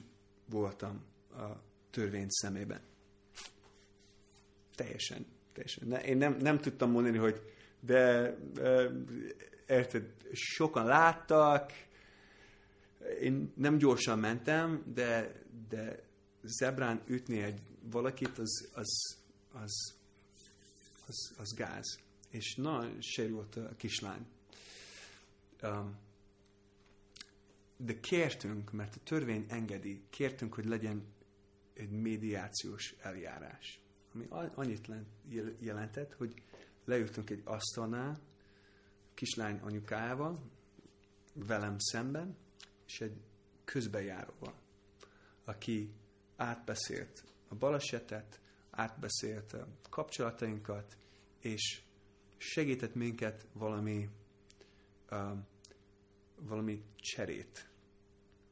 voltam a törvény szemében. Teljesen. teljesen. Én nem, nem tudtam mondani, hogy de e, érted, sokan láttak, én nem gyorsan mentem, de, de zebrán ütni egy valakit, az, az, az, az, az gáz. És nagyon sérült a kislány. Um, de kértünk, mert a törvény engedi, kértünk, hogy legyen egy médiációs eljárás. Ami annyit jelentett, hogy leültünk egy asztalnál, kislány anyukájával, velem szemben, és egy közbejáróval, aki átbeszélt a balesetet, átbeszélt a kapcsolatainkat, és segített minket valami uh, valami cserét,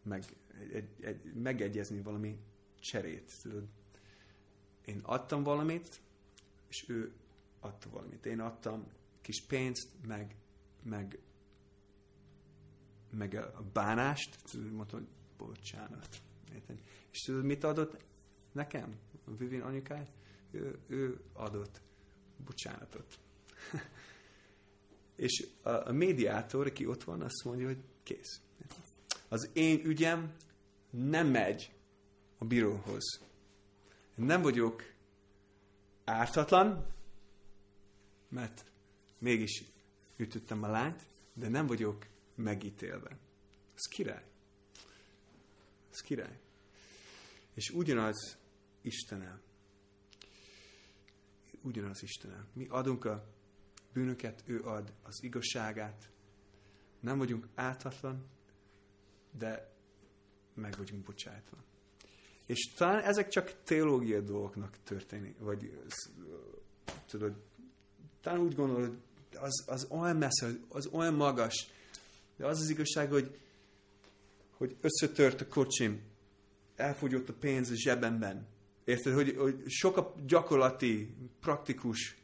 meg, egy, egy, megegyezni valami cserét. Tudod? Én adtam valamit, és ő adta valamit. Én adtam kis pénzt, meg, meg, meg a bánást, tudod, mondtam, hogy bocsánat. Érted? És tudod, mit adott nekem? A Vivin anyukáj? Ő, ő adott bocsánatot. És a, a médiátor, aki ott van, azt mondja, hogy kész. Az én ügyem nem megy a bíróhoz. Nem vagyok ártatlan, mert mégis ütöttem a lányt, de nem vagyok megítélve. Ez király. Ez király. És ugyanaz Istenem. Ugyanaz Istenem. Mi adunk a bűnöket ő ad, az igazságát. Nem vagyunk ártatlan, de meg vagyunk bocsátva. És talán ezek csak teológiai dolgoknak történik, vagy tudod, talán úgy gondolod, az, az olyan messze, az olyan magas, de az az igazság, hogy, hogy összetört a kocsim, elfogyott a pénz a zsebemben. Érted, hogy, hogy sok a gyakorlati, praktikus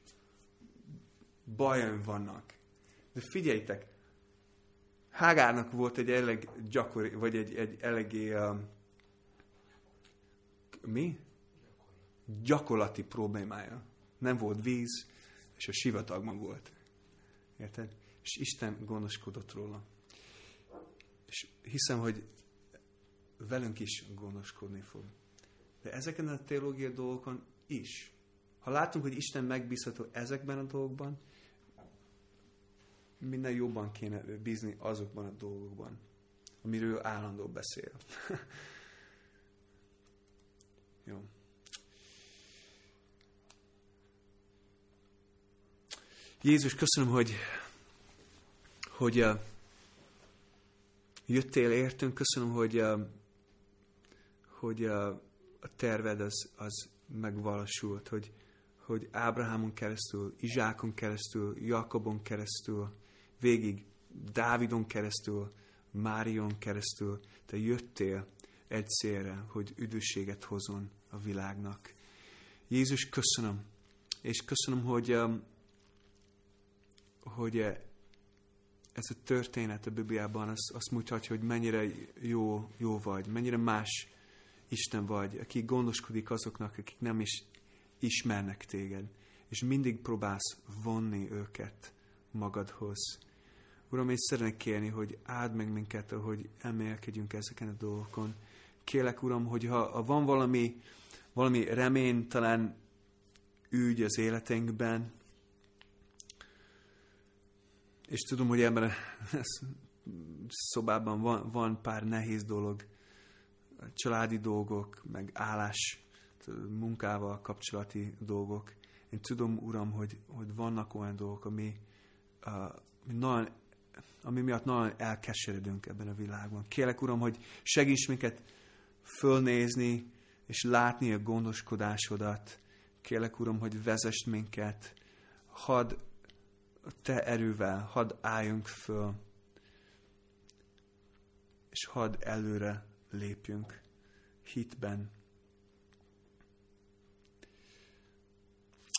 bajaim vannak. De figyeljtek, Hágárnak volt egy elég gyakori, vagy egy, egy eléggé uh, mi? Gyakorlati problémája. Nem volt víz, és a sivatagban volt. Érted? És Isten gondoskodott róla. És hiszem, hogy velünk is gondoskodni fog. De ezeken a teológiai dolgokon is. Ha látunk, hogy Isten megbízható ezekben a dolgokban, minden jobban kéne bízni azokban a dolgokban, amiről állandó beszél. Jó. Jézus, köszönöm, hogy, hogy uh, jöttél értünk, köszönöm, hogy, uh, hogy uh, a terved az, az megvalósult, hogy, hogy Ábrahámon keresztül, Izsákon keresztül, Jakobon keresztül, végig Dávidon keresztül, Márion keresztül, te jöttél egy célra, hogy üdvösséget hozon a világnak. Jézus, köszönöm, és köszönöm, hogy, um, hogy uh, ez a történet a Bibliában azt, azt mutatja, hogy mennyire jó, jó vagy, mennyire más Isten vagy, aki gondoskodik azoknak, akik nem is ismernek téged, és mindig próbálsz vonni őket magadhoz. Uram, én szeretnék kérni, hogy áld meg minket, hogy emelkedjünk ezeken a dolgokon. Kélek, Uram, hogy ha, van valami, valami reménytelen ügy az életünkben, és tudom, hogy ebben a szobában van, van pár nehéz dolog, családi dolgok, meg állás, munkával kapcsolati dolgok. Én tudom, Uram, hogy, hogy vannak olyan dolgok, ami, uh, nagyon, ami miatt nagyon elkeseredünk ebben a világban. Kérlek, Uram, hogy segíts minket fölnézni, és látni a gondoskodásodat. Kérlek, Uram, hogy vezess minket. Hadd te erővel, hadd álljunk föl, és hadd előre lépjünk hitben.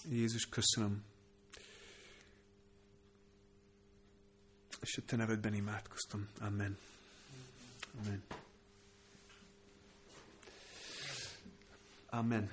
Jézus, köszönöm. És a te nevedben imádkoztam. Amen. Amen. Amen.